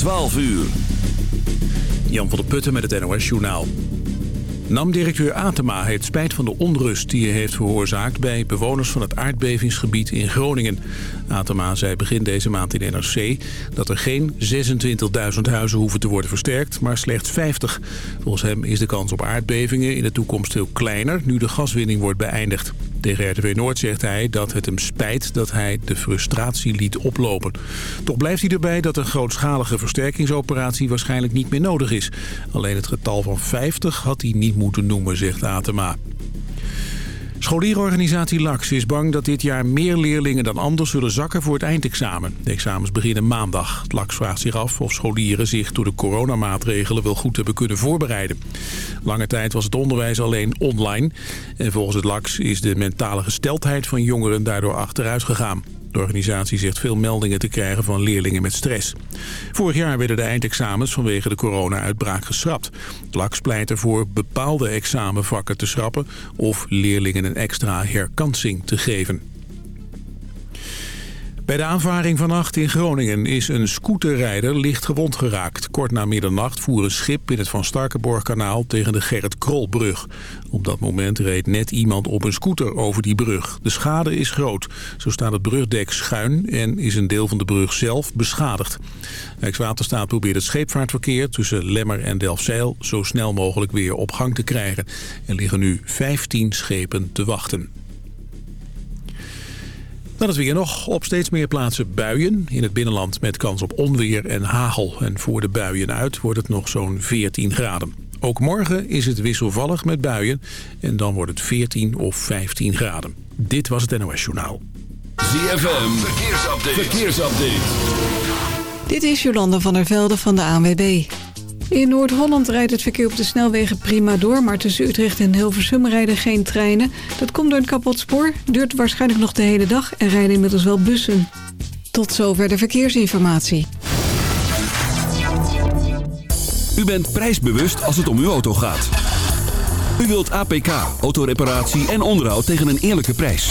12 uur. Jan van der Putten met het NOS Journaal. NAM-directeur Atema heeft spijt van de onrust die hij heeft veroorzaakt... bij bewoners van het aardbevingsgebied in Groningen. Atema zei begin deze maand in NRC dat er geen 26.000 huizen hoeven te worden versterkt... maar slechts 50. Volgens hem is de kans op aardbevingen in de toekomst veel kleiner... nu de gaswinning wordt beëindigd. Tegen RTV Noord zegt hij dat het hem spijt dat hij de frustratie liet oplopen. Toch blijft hij erbij dat een grootschalige versterkingsoperatie waarschijnlijk niet meer nodig is. Alleen het getal van 50 had hij niet moeten noemen, zegt Atema. Scholierenorganisatie LAX is bang dat dit jaar meer leerlingen dan anders zullen zakken voor het eindexamen. De examens beginnen maandag. LAX vraagt zich af of scholieren zich door de coronamaatregelen wel goed hebben kunnen voorbereiden. Lange tijd was het onderwijs alleen online. En volgens het LAX is de mentale gesteldheid van jongeren daardoor achteruit gegaan. De organisatie zegt veel meldingen te krijgen van leerlingen met stress. Vorig jaar werden de eindexamens vanwege de corona-uitbraak geschrapt. LAX pleit ervoor bepaalde examenvakken te schrappen... of leerlingen een extra herkansing te geven. Bij de aanvaring vannacht in Groningen is een scooterrijder licht gewond geraakt. Kort na middernacht voer een schip in het Van Starkenborgkanaal tegen de Gerrit Krolbrug. Op dat moment reed net iemand op een scooter over die brug. De schade is groot. Zo staat het brugdek schuin en is een deel van de brug zelf beschadigd. Rijkswaterstaat probeert het scheepvaartverkeer tussen Lemmer en Delfzijl zo snel mogelijk weer op gang te krijgen. Er liggen nu 15 schepen te wachten. Dan het weer nog. Op steeds meer plaatsen buien. In het binnenland met kans op onweer en hagel. En voor de buien uit wordt het nog zo'n 14 graden. Ook morgen is het wisselvallig met buien. En dan wordt het 14 of 15 graden. Dit was het NOS Journaal. ZFM, verkeersupdate. verkeersupdate. Dit is Jolanda van der Velde van de ANWB. In Noord-Holland rijdt het verkeer op de snelwegen prima door... maar tussen Utrecht en Hilversum rijden geen treinen. Dat komt door een kapot spoor, duurt waarschijnlijk nog de hele dag... en rijden inmiddels wel bussen. Tot zover de verkeersinformatie. U bent prijsbewust als het om uw auto gaat. U wilt APK, autoreparatie en onderhoud tegen een eerlijke prijs.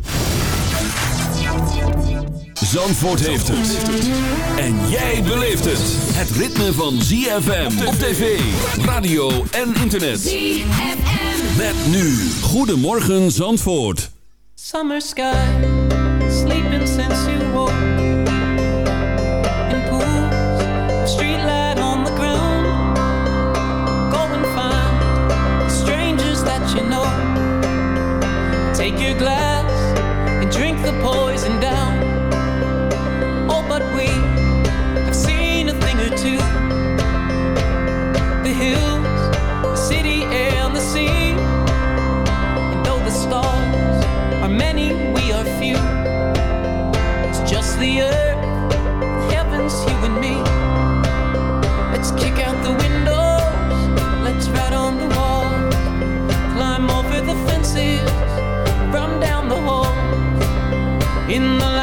Zandvoort heeft het. En jij beleeft het. Het ritme van ZFM op tv, radio en internet. ZFM. Met nu. Goedemorgen Zandvoort. Summer sky, sleeping since you woke. In pools, streetlight on the ground. Go and find strangers that you know. Take your glass and drink the poison down. In the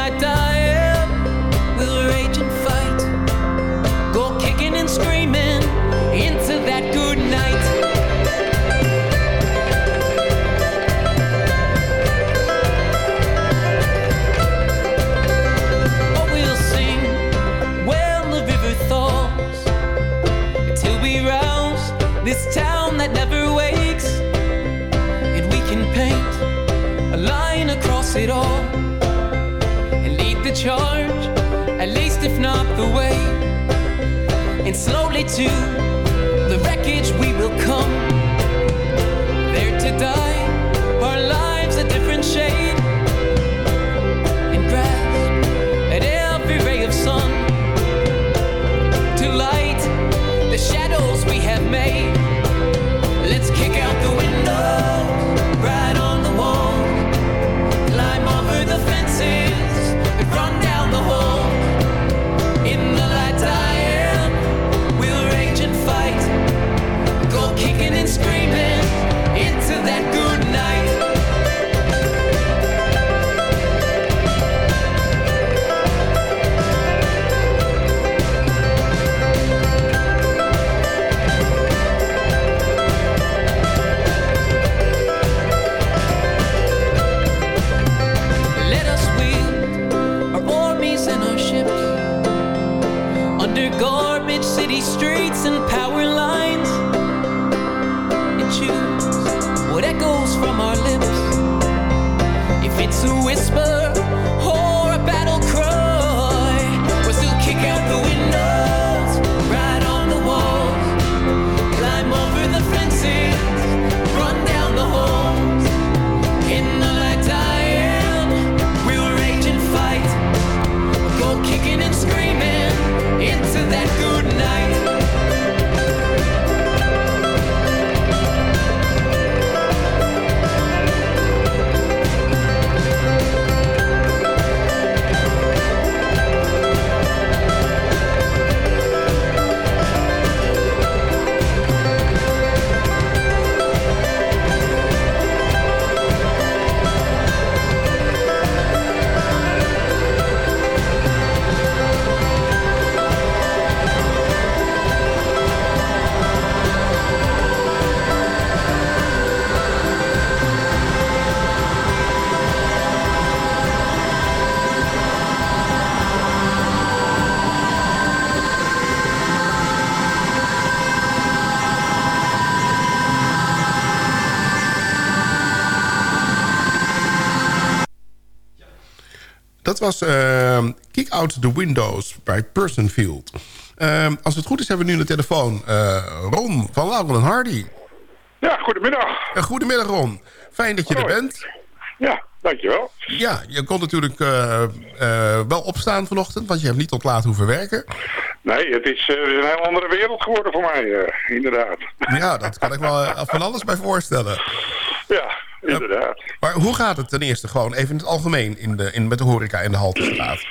charge, at least if not the way. And slowly to the wreckage we will come, Dat was uh, Kick Out the Windows bij Personfield. Uh, als het goed is hebben we nu de telefoon uh, Ron van Laurel en Hardy. Ja, goedemiddag. Uh, goedemiddag Ron. Fijn dat je Hoi. er bent. Ja, dankjewel. Ja, je kon natuurlijk uh, wel opstaan vanochtend, want je hebt niet tot laat hoeven werken. Nee, het is, een heel andere wereld geworden voor mij, inderdaad. Ja, dat kan ik wel van alles bij voorstellen. Ja, inderdaad. Maar hoe gaat het ten eerste gewoon even in het algemeen in de, in, met de horeca in de Haltestraat?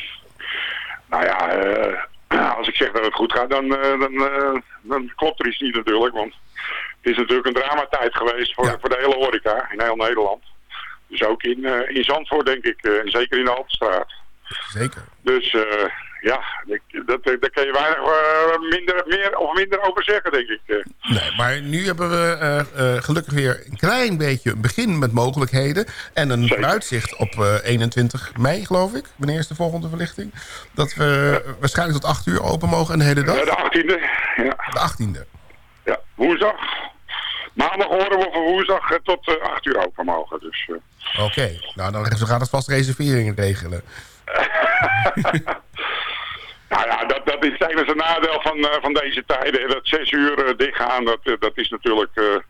Nou ja, uh, als ik zeg dat het goed gaat, dan, uh, dan, uh, dan klopt er iets niet natuurlijk. Want het is natuurlijk een dramatijd geweest voor, Ja. voor de hele horeca in heel Nederland. Dus ook in, eh, in Zandvoort denk ik, eh, en zeker in de Haltestraat. Zeker. Dus eh, ja, dat, daar kun je weinig eh, minder, meer of minder over zeggen, denk ik. eh. Nee, maar nu hebben we eh, eh, gelukkig weer een klein beetje een begin met mogelijkheden. En een Zeker. vooruitzicht op eh, 21 mei, geloof ik. Wanneer is de volgende verlichting? Dat we waarschijnlijk tot 8 uur open mogen een hele dag. Ja, de 18e, ja. De 18e. Ja, woensdag. Maandag horen we voor woensdag eh, tot eh, 8 uur open mogen. Dus, eh, Oké, nou dan gaan we vast reserveringen regelen. nou ja, dat, dat is tijdens een nadeel van, eh, van deze tijden. Dat 6 uur eh, dichtgaan, dat, eh, dat is natuurlijk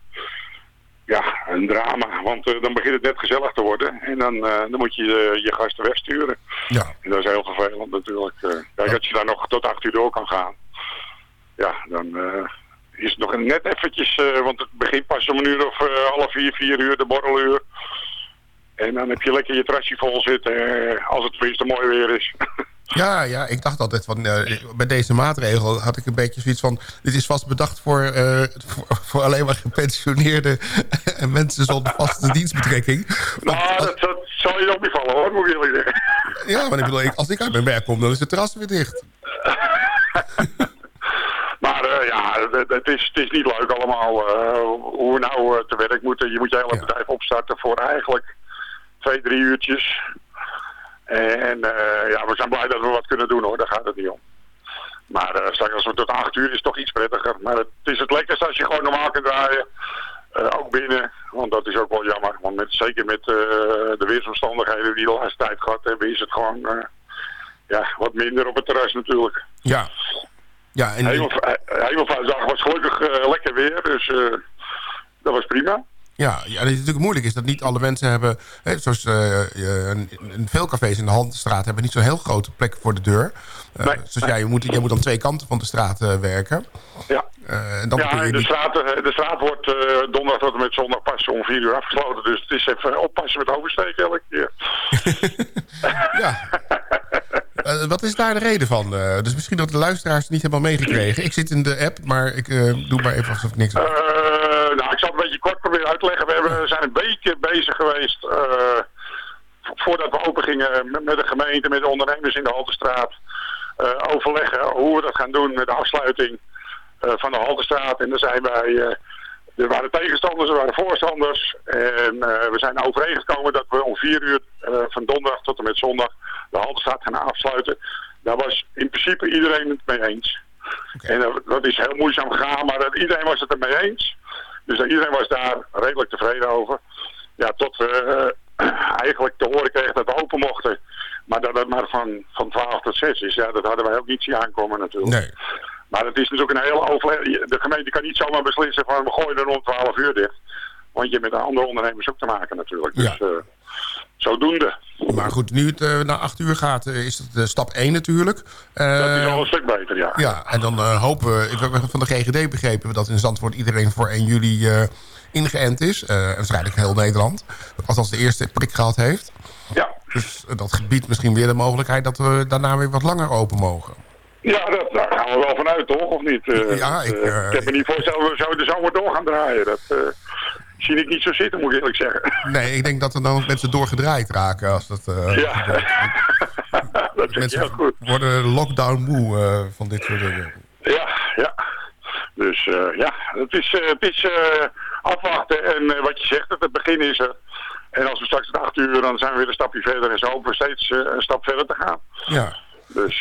ja, een drama. Want dan begint het net gezellig te worden. En dan, dan moet je je gasten wegsturen. Ja, En dat is heel vervelend natuurlijk. kijk, als je daar nog tot 8 uur door kan gaan. Ja, dan is het nog net eventjes... want het begint pas om een uur of half vier, vier uur, de borreluur. En dan heb je lekker je trasje vol zitten. als het tenminste mooi weer is. ja, ja ik dacht altijd van... eh, bij deze maatregel had ik een beetje zoiets van... dit is vast bedacht voor, eh, voor, voor alleen maar gepensioneerde... en mensen zonder vaste dienstbetrekking. Nou, als- dat, dat zal je ook niet vallen hoor, moet ik jullie zeggen. Ja, maar ik bedoel, als ik uit mijn werk kom, dan is het terras weer dicht. Maar eh, ja, het, is, het is niet leuk allemaal eh, hoe we nou eh, te werk moeten. Je moet je hele Ja. bedrijf opstarten voor eigenlijk twee, drie uurtjes. En eh, ja, we zijn blij dat we wat kunnen doen hoor, daar gaat het niet om. Maar eh, straks als we tot acht uur is toch iets prettiger. Maar het is het lekkerste als je gewoon normaal kunt draaien. Eh, ook binnen, want dat is ook wel jammer. Want met, zeker met de weersomstandigheden die we de laatste tijd gehad hebben, is het gewoon ja, wat minder op het terras natuurlijk. Ja. Ja, en, Hemelvaartsdag was gelukkig eh, lekker weer, dus dat was prima. Ja, ja, dat is natuurlijk moeilijk is dat niet alle mensen hebben... Hè, zoals eh, een- een- veel cafés in de Handstraat hebben niet zo'n heel grote plek voor de deur. Nee, dus nee. jij, moet, jij moet aan twee kanten van de straat eh, werken. Ja, en dan ja en de, niet... straat, de straat wordt donderdag tot en met zondag pas om vier uur afgesloten. Dus het is even oppassen met oversteken elke keer. Ja. Eh, wat is daar de reden van? Eh, dus misschien dat de luisteraars het niet hebben meegekregen. Ik zit in de app, maar ik eh, doe maar even alsof ik niks weet. nou, ik zal het een beetje kort proberen uit te leggen. We hebben, zijn een beetje bezig geweest vo- voordat we open gingen met, de gemeente, met de ondernemers in de Haltestraat. overleggen hoe we dat gaan doen met de afsluiting van de Haltestraat. En dan zijn wij, er waren tegenstanders, er waren voorstanders. En we zijn overeengekomen dat we om vier uur van donderdag tot en met zondag de Haltestraat gaan afsluiten. Daar was in principe iedereen het mee eens. En dat, dat is heel moeizaam gegaan, maar dat, iedereen was het ermee eens. Dus dat iedereen was daar redelijk tevreden over. Ja, tot we eh, eigenlijk te horen kregen dat we open mochten. Maar dat het maar van, van 12 tot 6 is, ja, dat hadden wij ook niet zien aankomen natuurlijk. Nee. Maar het is natuurlijk een hele overleg. De gemeente kan niet zomaar beslissen van we gooien er om 12 uur dicht. Want je hebt met andere ondernemers ook te maken natuurlijk. Dus Ja. Zodoende. Maar goed, nu het eh, naar acht uur gaat, eh, is het eh, stap 1 natuurlijk. Dat is al een stuk beter, ja. Ja, en dan hopen we... Ik heb van de GGD begrepen dat in Zandvoort iedereen voor 1 juli ingeënt is. Waarschijnlijk heel Nederland. Als de eerste prik gehad heeft. Ja, Dus dat gebied misschien weer de mogelijkheid dat we daarna weer wat langer open mogen. ja dat, daar gaan we wel vanuit, toch? Of niet? Ja, ik, ik heb me niet voorstellen we zo de zomer door gaan draaien. Dat zie ik niet zo zitten, moet ik eerlijk zeggen. Nee, ik denk dat er dan ook mensen doorgedraaid raken. Als dat, eh, ja, dat zeg je heel Mensen goed. worden lockdown moe eh, van dit soort dingen. Ja, ja. Dus eh, ja, het is, het is afwachten. En wat je zegt, het, het begin is er. En als we straks het acht uur, dan zijn we weer een stapje verder. En zo hopen we steeds een stap verder te gaan. Ja. Dus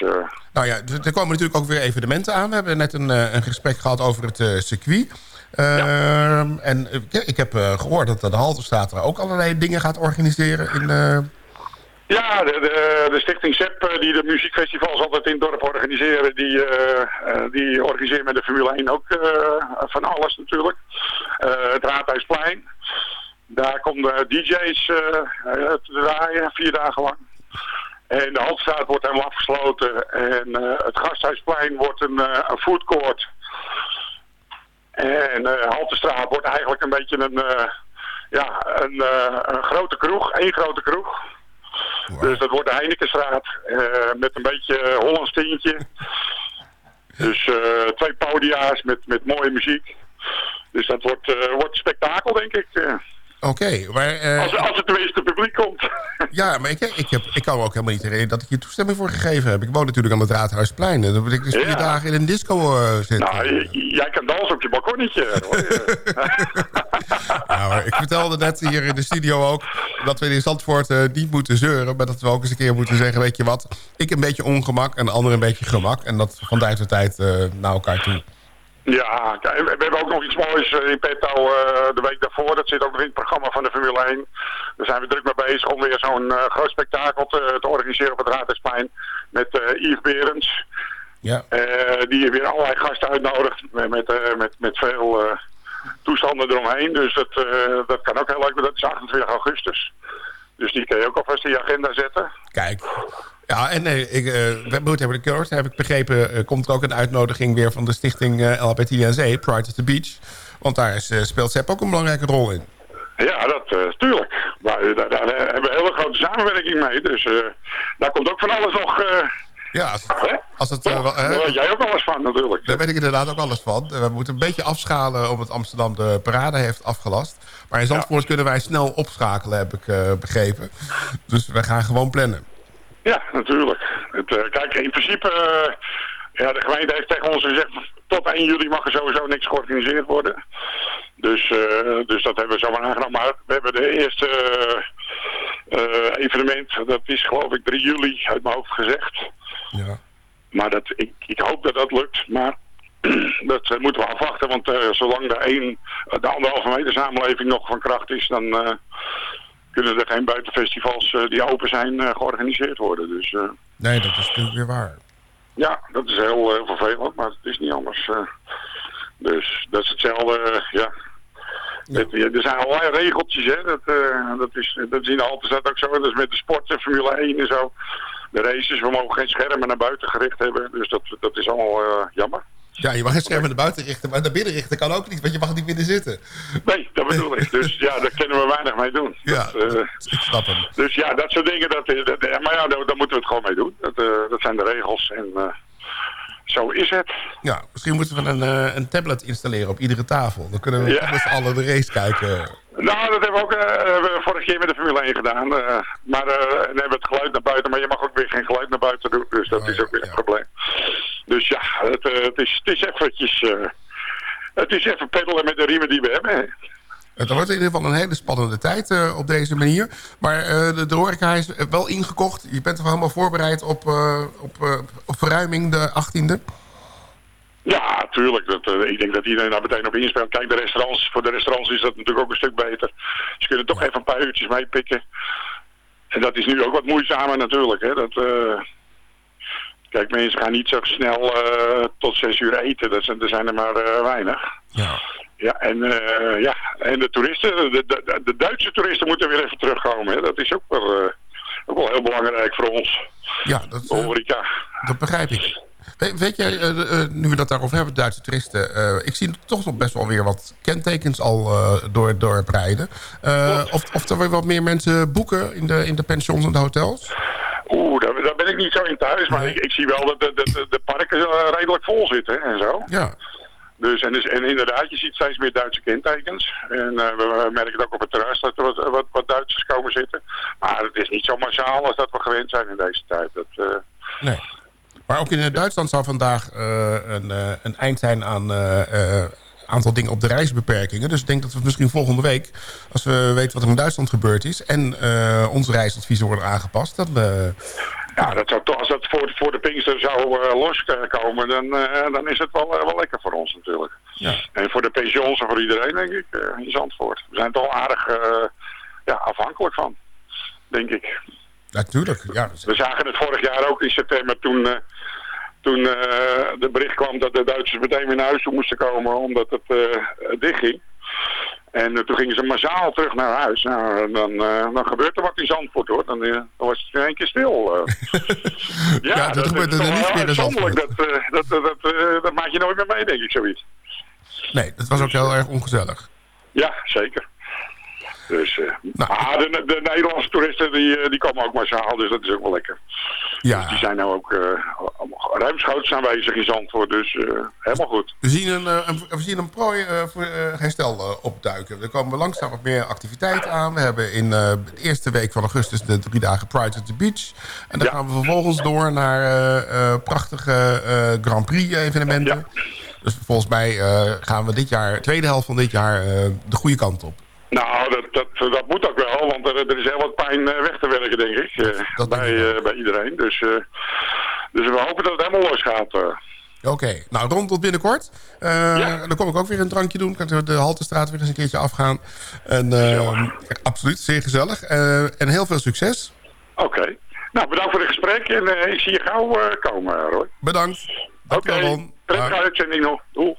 Nou ja, er komen natuurlijk ook weer evenementen aan. We hebben net een, een gesprek gehad over het circuit. Ehm, En eh, ik heb eh, gehoord dat de Halterstraat er ook allerlei dingen gaat organiseren. In, eh, ja, de, de, de stichting SEP, die de muziekfestivals altijd in het dorp organiseren, die, die organiseert met de Formule 1 ook van alles natuurlijk. Eh, het Raadhuisplein. Daar komen de DJ's te draaien, vier dagen lang. En de Haltestraat wordt helemaal afgesloten. En het Gasthuisplein wordt een, een foodcourt. En eh Haltestraat wordt eigenlijk een beetje een, eh, ja, een, eh, een grote kroeg. één grote kroeg. Dus dat wordt de Heinekenstraat. eh, met een beetje Hollands tintje. Dus eh, twee podia's met, met mooie muziek. Dus dat wordt, eh, wordt spektakel, denk ik. Oké, maar, eh, als, als het tenminste publiek komt. ja, maar ik, ik, heb, ik kan me ook helemaal niet herinneren dat ik hier toestemming voor gegeven heb. Ik woon natuurlijk aan het Raadhuisplein. En dan moet ik dus vier Ja. dagen in een disco eh, zitten. nou, jij kan dansen op je balkonnetje. Nou, ik vertelde net hier in de studio ook... dat we in Zandvoort eh, niet moeten zeuren... maar dat we ook eens een keer moeten zeggen... weet je wat, ik een beetje ongemak en de ander een beetje gemak... en dat van tijd tot tijd naar elkaar toe. Ja, kijk, we hebben ook nog iets moois eh, in petto eh, de week daarvoor. Dat zit ook nog in het programma van de Formule 1. Daar zijn we druk mee bezig om weer zo'n eh, groot spektakel te, te organiseren op het Raadhuisplein. Met eh, Yves Berends. Ja, die weer allerlei gasten uitnodigt. Met, met, met, met veel toestanden eromheen. Dus dat, dat kan ook heel leuk. maar Dat is 28 augustus. Dus die kun je ook alvast in je agenda zetten. kijk. Ja, en eh, ik, eh, we moeten hebben de Coast, heb ik begrepen... eh, komt er ook een uitnodiging weer van de stichting eh LHBTNC, Pride of the Beach. Want daar is, eh, speelt Sepp ook een belangrijke rol in. Ja, dat eh tuurlijk. Maar, eh, daar, daar hebben we een hele grote samenwerking mee. Dus eh, daar komt ook van alles nog... eh, Ja, als, het... eh, Daar eh, weet jij ook alles van natuurlijk. Daar weet ik inderdaad ook alles van. We moeten een beetje afschalen omdat Amsterdam de parade heeft afgelast. Maar in Zandvoort kunnen wij snel opschakelen, heb ik eh, begrepen. Dus we gaan gewoon plannen. Ja, natuurlijk. Het, eh, kijk, in principe... eh, ja, de gemeente heeft tegen ons gezegd... tot 1 juli mag er sowieso niks georganiseerd worden. Dus, eh, dus dat hebben we zomaar aangenomen. Maar we hebben de eerste evenement... dat is geloof ik 3 juli uit mijn hoofd gezegd. Ja. Maar dat, ik, ik hoop dat dat lukt. Maar dat moeten we afwachten. Want zolang de, een, de anderhalve meter samenleving nog van kracht is... dan kunnen er geen buitenfestivals eh, die open zijn eh, georganiseerd worden. Dus eh, Nee, dat is natuurlijk weer waar. ja, dat is heel vervelend. Maar het is niet anders. dus dat is hetzelfde, ja. Het- ja, er zijn allerlei regeltjes, hè. Dat, eh, dat, is, dat is in de Halterstad ook zo. Dat is met de sport en Formule 1 en zo. De races, we mogen geen schermen naar buiten gericht hebben. Dus dat, dat is allemaal jammer. Ja, je mag het scherm naar buiten richten, maar naar binnen richten kan ook niet, want je mag niet binnen zitten. Nee, dat bedoel ik. Dus ja, daar kunnen we weinig mee doen. Ja, Dat, eh, snap hem. dus ja, dat soort dingen, dat, is- dat, maar ja, daar, daar moeten we het gewoon mee doen. Dat, eh, dat zijn de regels en eh, zo is het. Ja, misschien moeten we een, eh, een tablet installeren op iedere tafel. Dan kunnen we Ja. met z'n allen de race kijken. Nou, dat hebben we ook eh, we vorige keer met de Formule 1 gedaan. eh, maar eh, en dan hebben we het geluid naar buiten, maar je mag ook weer geen geluid naar buiten doen. Dus dat Oh, is ja, ook weer ja. een probleem. Dus ja, het, eh, het, is, eventjes... eh, het is even peddelen met de riemen die we hebben. Het wordt in ieder geval een hele spannende tijd eh, op deze manier. Maar eh, de, de horeca is wel ingekocht. Je bent toch helemaal voorbereid op, op, op verruiming de 18e? Ja, tuurlijk. Dat, ik denk dat iedereen daar meteen op inspeelt. Kijk, de restaurants, voor de restaurants is dat natuurlijk ook een stuk beter. Ze kunnen toch even een paar uurtjes meepikken. En dat is nu ook wat moeizamer natuurlijk. Hè? Dat, Kijk, mensen gaan niet zo snel eh, tot zes uur eten. Dat zijn, er zijn er maar weinig. Ja. Ja, en, ja, en de toeristen, de, de, de, Duitse toeristen moeten weer even terugkomen. Hè? Dat is ook wel, ook wel heel belangrijk voor ons. Ja, dat, dat begrijp ik. Weet uh, nu we dat daarover hebben, Duitse toeristen... Ik zie toch nog best wel weer wat kentekens al door het dorp rijden. of, of er weer wat meer mensen boeken in de, in de pensions en de hotels? Oeh, daar, daar, ben ik niet zo in thuis. Maar ik, ik, zie wel dat de, de, de parken redelijk vol zitten en zo. Ja. Dus, en, dus, en inderdaad, je ziet steeds meer Duitse kentekens. En we merken het ook op het terras dat er wat, wat, wat, Duitsers komen zitten. Maar het is niet zo massaal als dat we gewend zijn in deze tijd. Dat, nee. Maar ook in Duitsland zal vandaag uh, een, een, eind zijn aan aantal dingen op de reisbeperkingen. Dus ik denk dat we misschien volgende week, als we weten wat er in Duitsland gebeurd is... en onze reisadviezen worden aangepast... Dat we, ja, dat zou toch, als dat voor, voor de Pinkster zou loskomen, dan, dan is het wel, wel lekker voor ons natuurlijk. Ja. En voor de pensions en voor iedereen, denk ik, in Zandvoort. We zijn toch aardig ja, afhankelijk van, denk ik. Natuurlijk, ja. We zagen het vorig jaar ook in september toen, uh, toen uh, de bericht kwam dat de Duitsers meteen weer naar huis toe moesten komen omdat het uh, dicht ging. En toen gingen ze massaal terug naar huis. Nou, dan, dan gebeurt er wat in Zandvoort hoor. Dan, dan was het in één keer stil. ja, ja, dat, gebeurt er niet meer in Zandvoort. Dat, dat, dat, dat, dat maak je nooit meer mee, denk ik, zoiets. Nee, dat was ook heel erg ongezellig. Ja, zeker. Dus, uh, nou, ah, de, de, Nederlandse toeristen die, die komen ook massaal, dus dat is ook wel lekker. Ja. Dus die zijn nou ook uh, ruimschoots aanwezig in Zandvoort, dus uh, helemaal goed. We zien een, een we zien een prooi voor herstel opduiken. Er komen langzaam wat meer activiteiten aan. We hebben in de eerste week van augustus de drie dagen Pride at the Beach. En dan gaan we vervolgens door naar prachtige Grand Prix evenementen. Ja. Dus volgens mij gaan we dit jaar, tweede helft van dit jaar, de goede kant op. Nou, dat, dat, dat moet ook wel, want er, er is heel wat pijn weg te werken, denk ik, dat bij, uh, bij iedereen. Dus, dus we hopen dat het helemaal los gaat. Oké, okay. nou rond tot binnenkort. Ja. Dan kom ik ook weer een drankje doen. Kan de Haltestraat weer eens een keertje afgaan. En, absoluut, zeer gezellig. en heel veel succes. Oké. Okay. Nou, bedankt voor het gesprek en ik zie je gauw komen, Roy. Bedankt. Oké, okay. prettige uitzending nog. Doei.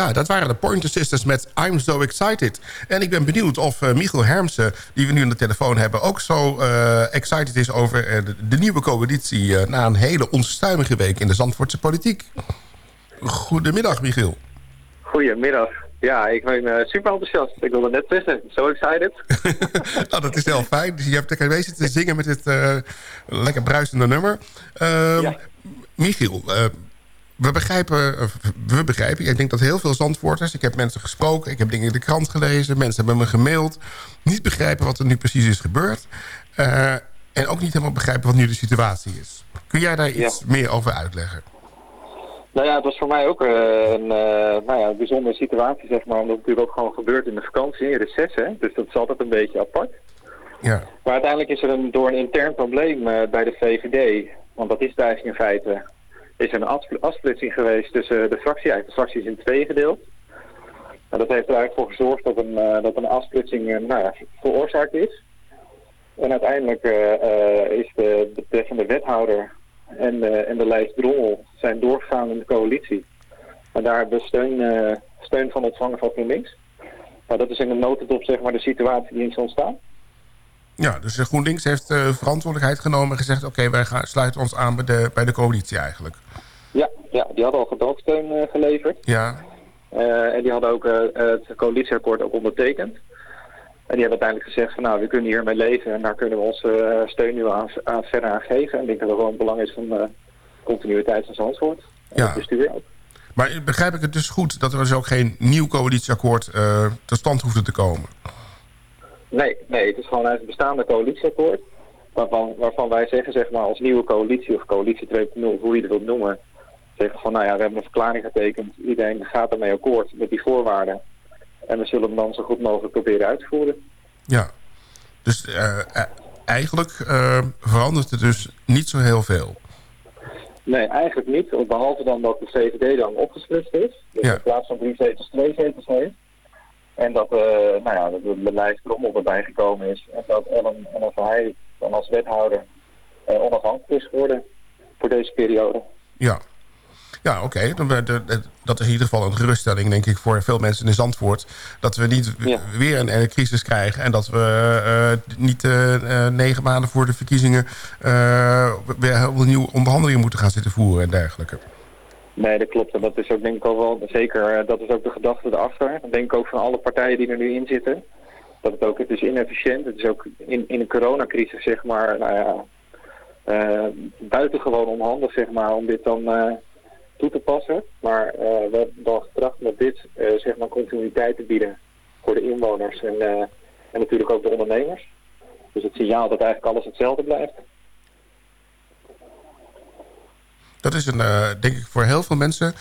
Ja, dat waren de Pointer Sisters met I'm So Excited. En ik ben benieuwd of uh, Michiel Hermsen, die we nu aan de telefoon hebben... ook zo uh, excited is over uh, de, de, nieuwe coalitie... na een hele onstuimige week in de Zandvoortse politiek. Goedemiddag, Michiel. Goedemiddag. Ja, ik ben super enthousiast. Ik wilde net zeggen, so excited. nou, dat is heel fijn. Dus je hebt lekker bezig te zingen met dit lekker bruisende nummer. Uh, ja. Michiel, we begrijpen, we begrijpen, ik denk dat heel veel Zandvoorters... ik heb mensen gesproken, ik heb dingen in de krant gelezen... mensen hebben me gemaild... niet begrijpen wat er nu precies is gebeurd... en ook niet helemaal begrijpen wat nu de situatie is. Kun jij daar iets ja. meer over uitleggen? Nou ja, het was voor mij ook uh, een uh, nou ja, bijzondere situatie, zeg maar. Omdat het natuurlijk ook gewoon gebeurt in de vakantie, in reces, hè. Dus dat is altijd een beetje apart. Ja. Maar uiteindelijk is er een, door een intern probleem uh, bij de VVD, want dat is het eigenlijk in feite, is een afsplitsing geweest tussen de fractie. Eigenlijk de fractie is in twee gedeeld. En dat heeft er eigenlijk voor gezorgd dat een, dat een afsplitsing nou ja, veroorzaakt is. En uiteindelijk is de betreffende wethouder en, uh, en de lijst Drommel zijn doorgegaan in de coalitie. Maar daar hebben we steun, uh, steun van ontvangen van GroenLinks. Maar dat is in een notendop zeg maar, de situatie die is ontstaan. Ja, dus GroenLinks heeft uh, verantwoordelijkheid genomen en gezegd... oké, wij gaan, sluiten ons aan bij de, bij de coalitie eigenlijk. Ja, ja die hadden al gedoogsteun geleverd. Ja. en die hadden ook het coalitieakkoord ook ondertekend. En die hebben uiteindelijk gezegd van nou, we kunnen hiermee leven en daar kunnen we onze steun nu aan, aan, verder aan geven. En ik denk dat dat gewoon belang is van uh, continuïteit van Zandvoort. Ja. Het bestuur ook. Maar begrijp ik het dus goed dat er dus ook geen nieuw coalitieakkoord uh, tot stand hoefde te komen? Nee, nee, het is gewoon een bestaande coalitieakkoord. Waarvan, waarvan wij zeggen zeg maar, als nieuwe coalitie of coalitie 2.0, hoe je het wilt noemen. Zeggen van nou ja, we hebben een verklaring getekend. Iedereen gaat ermee akkoord met die voorwaarden. En we zullen hem dan zo goed mogelijk proberen uit te voeren. Ja, dus uh, eigenlijk uh, verandert het dus niet zo heel veel. Nee, eigenlijk niet. Behalve dan dat de VVD dan opgesplitst is. Dus ja. in plaats van drie zetels, twee zetels heeft. En dat, uh, nou ja, dat de lijst Krommel erbij gekomen is. En dat Ellen hij dan als wethouder onafhankelijk is geworden voor deze periode. Ja, ja, oké. Dat is in ieder geval een geruststelling, denk ik, voor veel mensen in Zandvoort. Dat we niet weer een, een, crisis krijgen. En dat we uh, niet uh, negen maanden voor de verkiezingen... Uh, weer opnieuw onderhandelingen moeten gaan zitten voeren en dergelijke. Nee, dat klopt. En dat is ook denk ik ook wel, zeker, dat is ook de gedachte erachter. Dat denk ik ook van alle partijen die er nu in zitten. Dat het ook, het is inefficiënt. Het is ook in, in een coronacrisis, zeg maar, nou ja, uh, buitengewoon onhandig, zeg maar, om dit dan toe te passen. Maar we hebben dan getracht met dit zeg maar continuïteit te bieden voor de inwoners en, en natuurlijk ook de ondernemers. Dus het signaal dat eigenlijk alles hetzelfde blijft. Dat is een, denk ik voor heel veel mensen,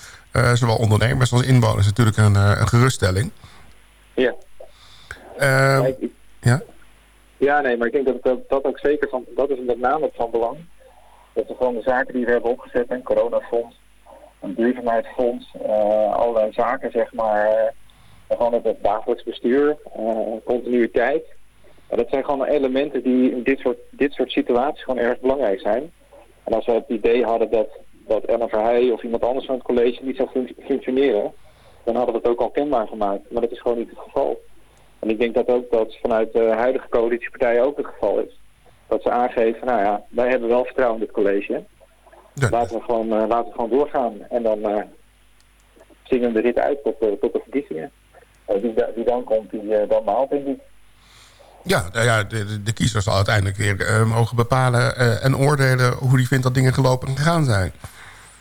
zowel ondernemers als inwoners, natuurlijk een, een geruststelling. Ja. Ehm, ja? Ja, nee, maar ik denk dat dat, dat ook zeker van, dat is met name van belang. Dat we gewoon de zaken die we hebben opgezet, en coronafonds, een duurzaamheidsfonds, uh, allerlei zaken, zeg maar. Gewoon het, het dagelijks bestuur, uh, continuïteit. dat zijn gewoon elementen die in dit soort, dit soort situaties gewoon erg belangrijk zijn. En als we het idee hadden dat, dat Emma Verheij of iemand anders van het college niet zou fun functioneren, dan hadden we het ook al kenbaar gemaakt. Maar dat is gewoon niet het geval. En ik denk dat ook dat vanuit de huidige coalitiepartijen ook het geval is. Dat ze aangeven, nou ja, wij hebben wel vertrouwen in dit college. Ja. Laten, we gewoon, uh, laten we gewoon doorgaan. En dan uh, zingen we de rit uit tot, uh, tot de verkiezingen. wie, wie, dan komt, die dan behaalt, denk ik. Ja, nou ja de, de kiezer zal uiteindelijk weer mogen bepalen en oordelen hoe die vindt dat dingen gelopen en gegaan zijn.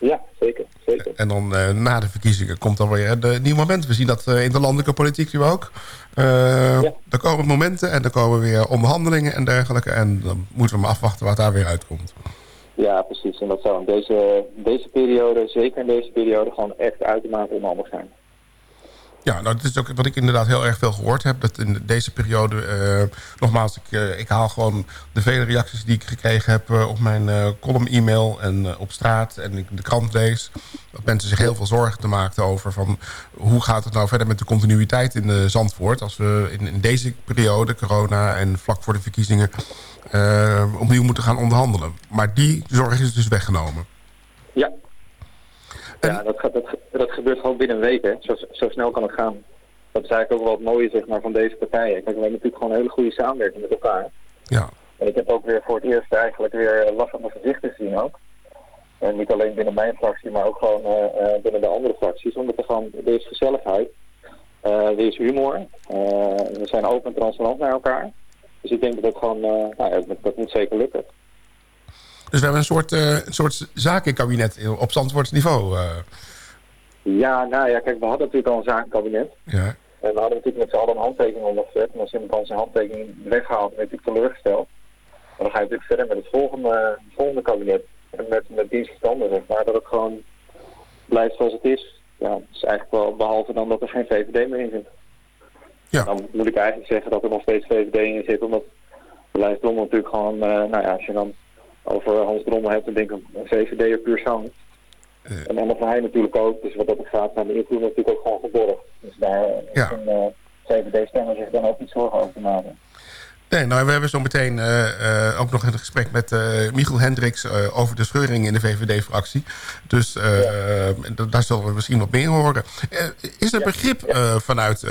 Ja, zeker. zeker. En dan na de verkiezingen komt dan weer een nieuw moment. We zien dat in de landelijke politiek nu ook. Uh, ja. Er komen momenten en er komen weer onderhandelingen en dergelijke. En dan moeten we maar afwachten wat daar weer uitkomt. Ja, precies. En dat zou in deze, deze periode, zeker in deze periode, gewoon echt uitermate onhandig zijn. Ja, nou, dat is ook wat ik inderdaad heel erg veel gehoord heb. Dat in deze periode, uh, nogmaals, ik, uh, ik, haal gewoon de vele reacties die ik gekregen heb uh, op mijn column-e-mail en op straat en ik de krant lees. Dat mensen zich heel veel zorgen te maken over van hoe gaat het nou verder met de continuïteit in de Zandvoort. Als we in, in deze periode, corona en vlak voor de verkiezingen, opnieuw moeten gaan onderhandelen. Maar die zorg is dus weggenomen. Ja. Ja, dat, gaat, dat, dat gebeurt gewoon binnen een week, hè. Zo, zo snel kan het gaan. Dat is eigenlijk ook wel het mooie zeg maar, van deze partijen. Kijk, we hebben natuurlijk gewoon een hele goede samenwerking met elkaar. Ja. En ik heb ook weer voor het eerst eigenlijk weer last van mijn gezichten gezien ook. En niet alleen binnen mijn fractie, maar ook gewoon uh, binnen de andere fracties. Omdat er gewoon, er is gezelligheid, uh, er is humor, we zijn open en transparant naar elkaar. Dus ik denk dat dat gewoon, nou ja, dat, dat, moet zeker lukken. Dus we hebben een soort, een soort zakenkabinet op Zandvoortsniveau. Ja, nou ja, kijk, we hadden natuurlijk al een zakenkabinet. Ja. En we hadden natuurlijk met z'n allen een handtekening ondergezet. En als iemand dan zijn handtekening weghaalt, ben ik teleurgesteld. Maar dan ga je natuurlijk verder met het volgende, volgende kabinet. En met, met dienstverstanden, zeg maar, dat het gewoon blijft zoals het is. Ja, is eigenlijk wel, behalve dan dat er geen VVD meer in zit. Ja. Dan moet ik eigenlijk zeggen dat er nog steeds VVD in zit, omdat Lijst Drommel natuurlijk gewoon, uh, nou ja, als je dan over Hans Drommel hebt, dan denk ik een VVD'er puur zang. Uh. En Anne van natuurlijk ook, dus wat dat gaat, zijn de invloeden natuurlijk ook gewoon geborgd. Dus daar ja. een uh, VVD-stemmer zich dan ook niet zorgen over maken. Nee, nou, we hebben zo meteen uh, uh, ook nog een gesprek met uh, Michiel Hendricks over de scheuring in de VVD-fractie. Dus ja. daar zullen we misschien wat meer horen. is er begrip vanuit,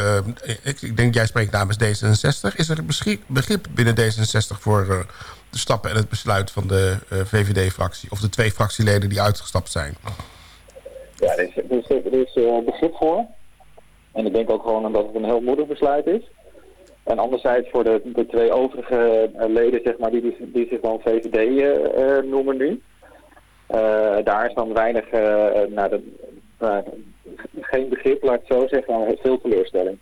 ik, ik, denk jij spreekt namens D66, is er begrip binnen D66 voor de stappen en het besluit van de VVD-fractie? Of de twee fractieleden die uitgestapt zijn? Ja, er is, er is, er is begrip voor. En ik denk ook gewoon dat het een heel moedig besluit is. En anderzijds voor de, de twee overige leden, zeg maar, die, die zich dan VVD uh, noemen nu. Daar is dan weinig, nou, de, geen begrip, laat ik het zo zeggen, maar veel teleurstelling.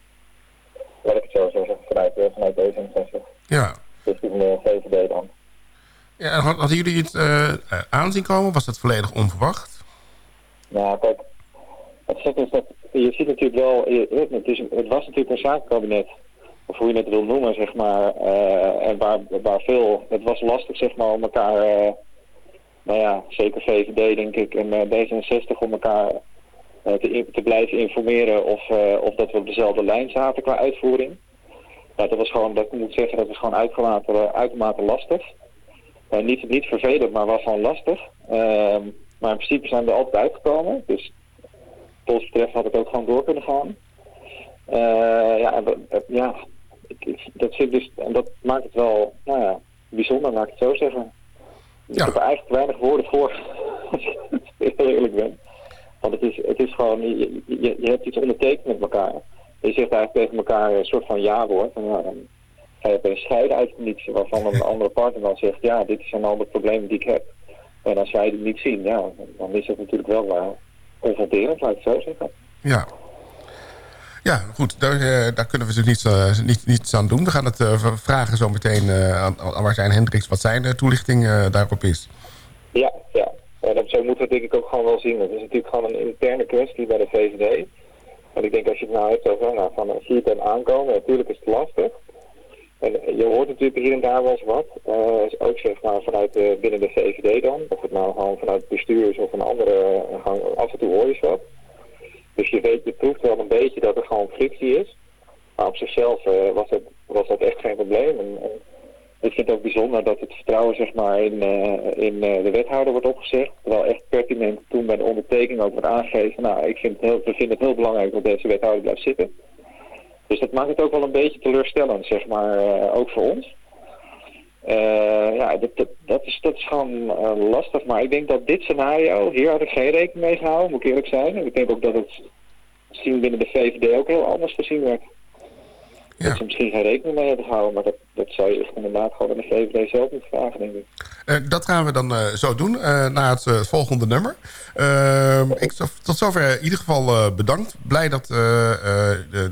Laat ik het zo zeggen, vanuit, vanuit D66. Ja. Dus de VVD dan. Ja, hadden jullie het aanzien komen? Was dat volledig onverwacht? Nou, kijk, het gekke is dat, je ziet natuurlijk wel, het, is, het was natuurlijk een zakenkabinet of hoe je het wil noemen, zeg maar. Uh, en waar, waar veel, het was lastig, zeg maar, om elkaar, uh, nou ja, zeker VVD, denk ik, en uh, D66 om elkaar te, te, blijven informeren of, of dat we op dezelfde lijn zaten qua uitvoering. Ja, dat was gewoon, dat ik moet zeggen, dat was gewoon uitermate, uitermate lastig. niet, niet vervelend, maar was gewoon lastig. Ehm, maar in principe zijn we er altijd uitgekomen. Dus wat ons betreft had het ook gewoon door kunnen gaan. ja, ja, dat zit dus, en dat maakt het wel, nou ja, bijzonder, laat ik het zo zeggen. Ik heb er eigenlijk weinig woorden voor, als ik heel eerlijk ben. Want het is, het is gewoon, je, je, je hebt iets ondertekend met elkaar. Je zegt eigenlijk tegen elkaar een soort van ja-woord. En ja, dan ga je opeens scheiden uit waarvan een andere partner dan zegt, ja, dit zijn al de problemen die ik heb. En als zij die niet zien, ja, dan is het natuurlijk wel uh, confronterend, laat ik het zo zeggen. Ja, ja, goed. Daar, uh, daar kunnen we dus niets, uh, niet, niets aan doen. We gaan het uh, vragen zo meteen aan, aan Martijn Hendricks... wat zijn toelichting daarop is. Ja, ja. dat, zo moeten we het denk ik ook gewoon wel zien. Het is natuurlijk gewoon een interne kwestie bij de VVD. En ik denk als je het nou hebt over nou, van zie je aankomen... natuurlijk is het lastig. En je hoort natuurlijk hier en daar wel eens wat. ook zeg maar vanuit binnen de VVD dan. Of het nou gewoon vanuit het bestuur is of een andere... af en toe hoor je wat. Dus je weet, je proeft wel een beetje dat er gewoon frictie is. Maar op zichzelf uh, was, het, was dat echt geen probleem. En, ik vind het ook bijzonder dat het vertrouwen zeg maar, in, uh, in uh, de wethouder wordt opgezegd. Terwijl echt pertinent toen bij de ondertekening ook wordt aangegeven. Nou, ik vind het heel, we vinden het heel belangrijk dat deze wethouder blijft zitten. Dus dat maakt het ook wel een beetje teleurstellend, zeg maar, ook voor ons. ja, dat, dat, is, dat is gewoon lastig. Maar ik denk dat dit scenario, hier had ik geen rekening mee gehouden, moet ik eerlijk zijn. Ik denk ook dat het misschien binnen de VVD ook heel anders gezien werd. Ja. Dat ze misschien geen rekening mee hebben gehouden, maar dat, dat zou je inderdaad gewoon aan de VVD zelf moeten vragen, denk ik. Uh, dat gaan we dan uh, zo doen, uh, na het volgende nummer. Ehm, ik, tot zover in ieder geval bedankt. Blij dat de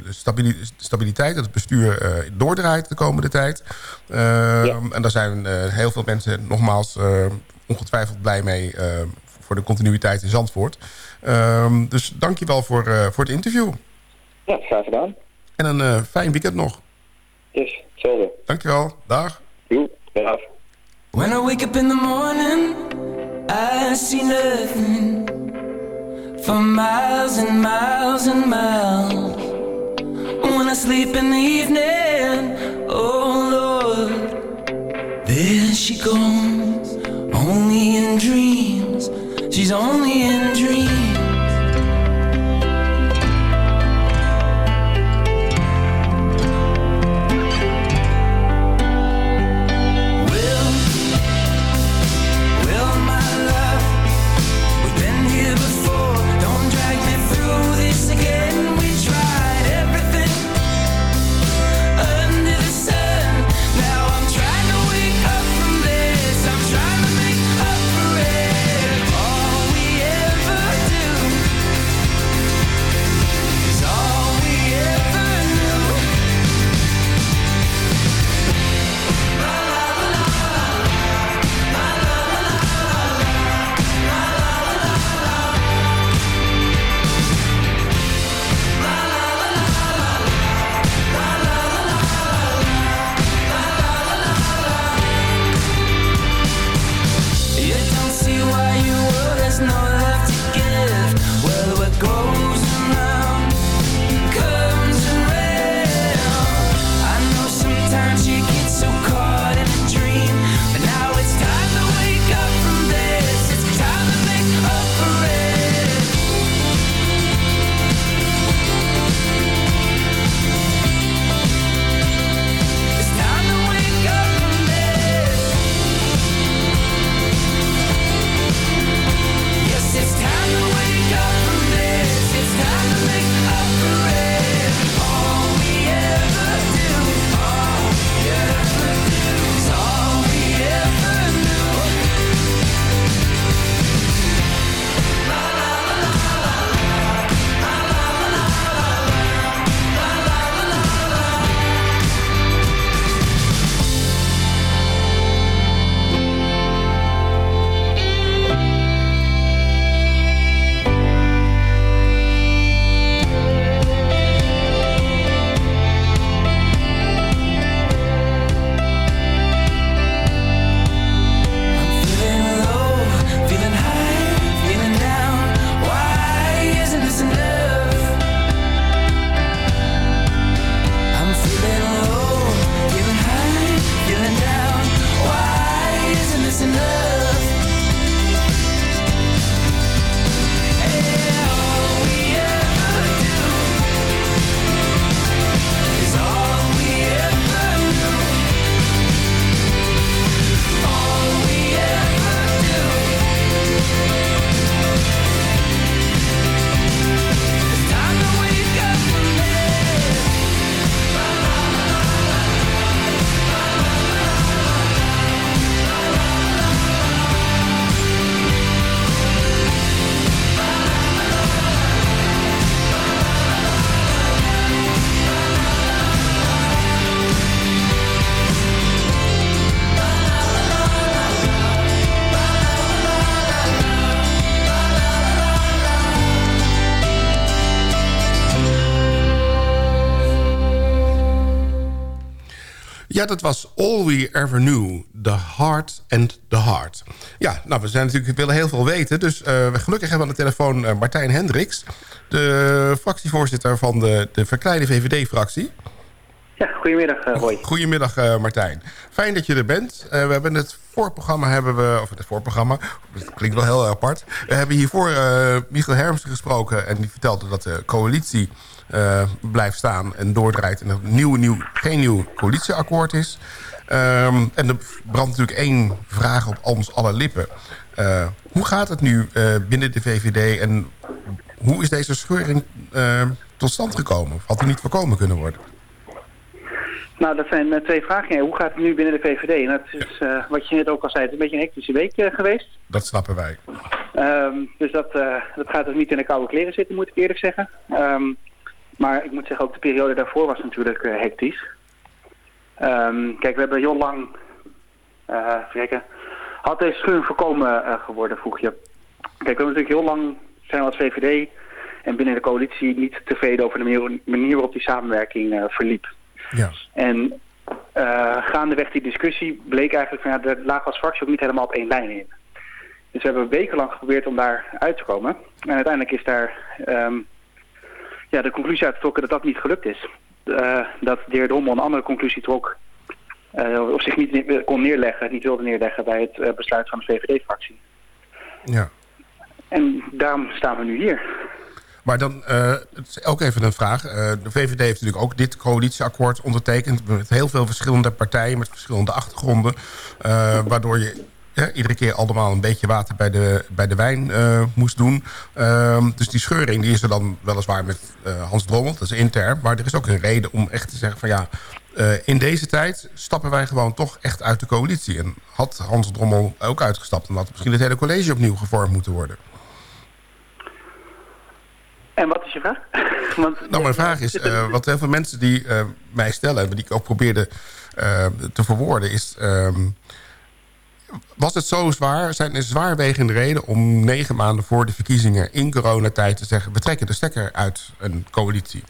stabiliteit, dat het bestuur doordraait de komende tijd. Ehm, ja. En daar zijn heel veel mensen nogmaals ongetwijfeld blij mee voor de continuïteit in Zandvoort. Dus dankjewel voor, uh, voor het interview. Ja, graag gedaan. En een uh, fijn weekend nog. Yes, hetzelfde. Dankjewel. Dag. Doei. Dag. When I wake up in the morning, I see nothing for miles and miles and miles. When I sleep in the evening, oh Lord, there she goes, only in dreams. She's only in dreams. Ja, dat was All We Ever Knew. The Heart and the Heart. Ja, nou, we zijn natuurlijk, willen heel veel weten. Dus eh, we gelukkig hebben we aan de telefoon eh, Martijn Hendricks... de fractievoorzitter van de, de verkleine VVD-fractie. Ja, goedemiddag uh, Roy. Goedemiddag Martijn. Fijn dat je er bent. We hebben het voorprogramma hebben we, of het voorprogramma, dat klinkt wel heel apart. We hebben hiervoor Michiel Hermsen gesproken en die vertelde dat de coalitie uh, blijft staan en doordraait en er nieuw, nieuw, geen nieuw coalitieakkoord is. Um, en er brandt natuurlijk één vraag op ons alle lippen. Uh, hoe gaat het nu binnen de VVD en hoe is deze scheuring tot stand gekomen? Had die niet voorkomen kunnen worden? Nou, dat zijn twee vragen. Hoe gaat het nu binnen de VVD? En dat is, uh, wat je net ook al zei, het is een beetje een hectische week uh, geweest. Dat snappen wij. Um, dus dat, dat gaat dus niet in de koude kleren zitten, moet ik eerlijk zeggen. Um, maar ik moet zeggen, ook de periode daarvoor was natuurlijk hectisch. Um, kijk, we hebben heel lang... kijken, had deze scheuring voorkomen geworden, vroeg je. Kijk, we hebben natuurlijk heel lang, zijn we als VVD en binnen de coalitie niet tevreden over de manier, manier waarop die samenwerking verliep. Ja. En uh, gaandeweg die discussie bleek eigenlijk van ja, de laag als fractie ook niet helemaal op één lijn in. Dus we hebben wekenlang geprobeerd om daar uit te komen. En uiteindelijk is daar um, ja, de conclusie uitgetrokken dat dat niet gelukt is. Uh, dat de heer Dommel een andere conclusie trok. Uh, of zich niet kon neerleggen, niet wilde neerleggen bij het besluit van de VVD-fractie. Ja. En daarom staan we nu hier. Maar dan uh, ook even een vraag. De VVD heeft natuurlijk ook dit coalitieakkoord ondertekend... met heel veel verschillende partijen, met verschillende achtergronden... Waardoor je ja, iedere keer allemaal een beetje water bij de, bij de wijn moest doen. dus die scheuring die is er dan weliswaar met Hans Drommel, dat is intern... maar er is ook een reden om echt te zeggen van ja... in deze tijd stappen wij gewoon toch echt uit de coalitie. En had Hans Drommel ook uitgestapt... dan had misschien het hele college opnieuw gevormd moeten worden. En wat is je vraag? Want, nou, mijn vraag is, uh, wat heel veel mensen die uh, mij stellen... en die ik ook probeerde uh, te verwoorden, is... Um, was het zo zwaar, zijn er zwaarwegende reden... om negen maanden voor de verkiezingen in coronatijd te zeggen... we trekken de stekker uit een coalitie?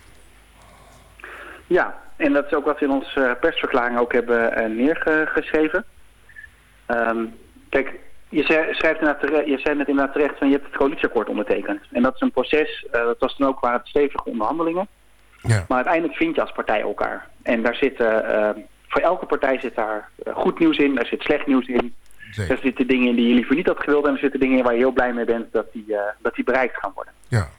Ja, en dat is ook wat we in onze persverklaring ook hebben neergeschreven. Um, kijk, je, schrijft inderdaad terecht, je zei net inderdaad terecht van je hebt het coalitieakkoord ondertekend. En dat is een proces, uh, dat was dan ook het stevige onderhandelingen. Ja. Maar uiteindelijk vind je als partij elkaar. En daar zitten, uh, voor elke partij zit daar goed nieuws in, daar zit slecht nieuws in. Er zitten dingen in die je liever niet had gewild en er zitten dingen in waar je heel blij mee bent dat die, uh, dat die bereikt gaan worden. Ja.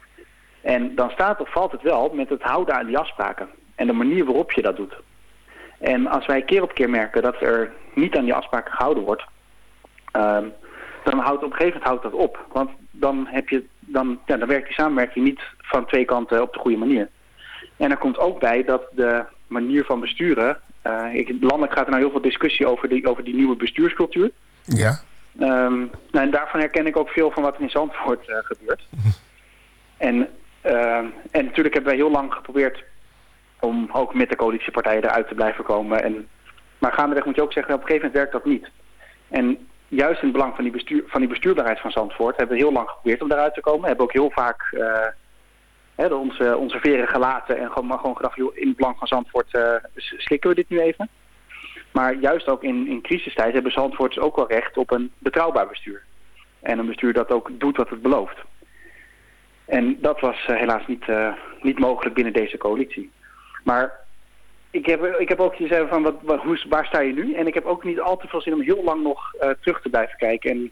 En dan staat of valt het wel met het houden aan die afspraken. En de manier waarop je dat doet. En als wij keer op keer merken dat er niet aan die afspraken gehouden wordt... Um, dan houdt op een gegeven moment houdt dat op. Want dan, heb je, dan, ja, dan werkt die samenwerking niet van twee kanten op de goede manier. En er komt ook bij dat de manier van besturen... Uh, ik, landelijk gaat er nou heel veel discussie over die, over die nieuwe bestuurscultuur. Ja. Um, nou, en daarvan herken ik ook veel van wat er in Zandvoort uh, gebeurt. En, uh, en natuurlijk hebben wij heel lang geprobeerd om ook met de coalitiepartijen eruit te blijven komen. En, maar gaandeweg moet je ook zeggen, op een gegeven moment werkt dat niet. En juist in het belang van die, bestuur, van die bestuurbaarheid van Zandvoort hebben we heel lang geprobeerd om daaruit te komen. We hebben ook heel vaak uh, hè, onze, onze veren gelaten en gewoon, maar gewoon gedacht, joh, in het belang van Zandvoort uh, slikken we dit nu even. Maar juist ook in, in crisistijd hebben Zandvoorts ook wel recht op een betrouwbaar bestuur. En een bestuur dat ook doet wat het belooft. En dat was uh, helaas niet, uh, niet mogelijk binnen deze coalitie. Maar ik heb, ik heb ook gezegd van wat, hoe, waar sta je nu? En ik heb ook niet al te veel zin om heel lang nog uh, terug te blijven kijken. En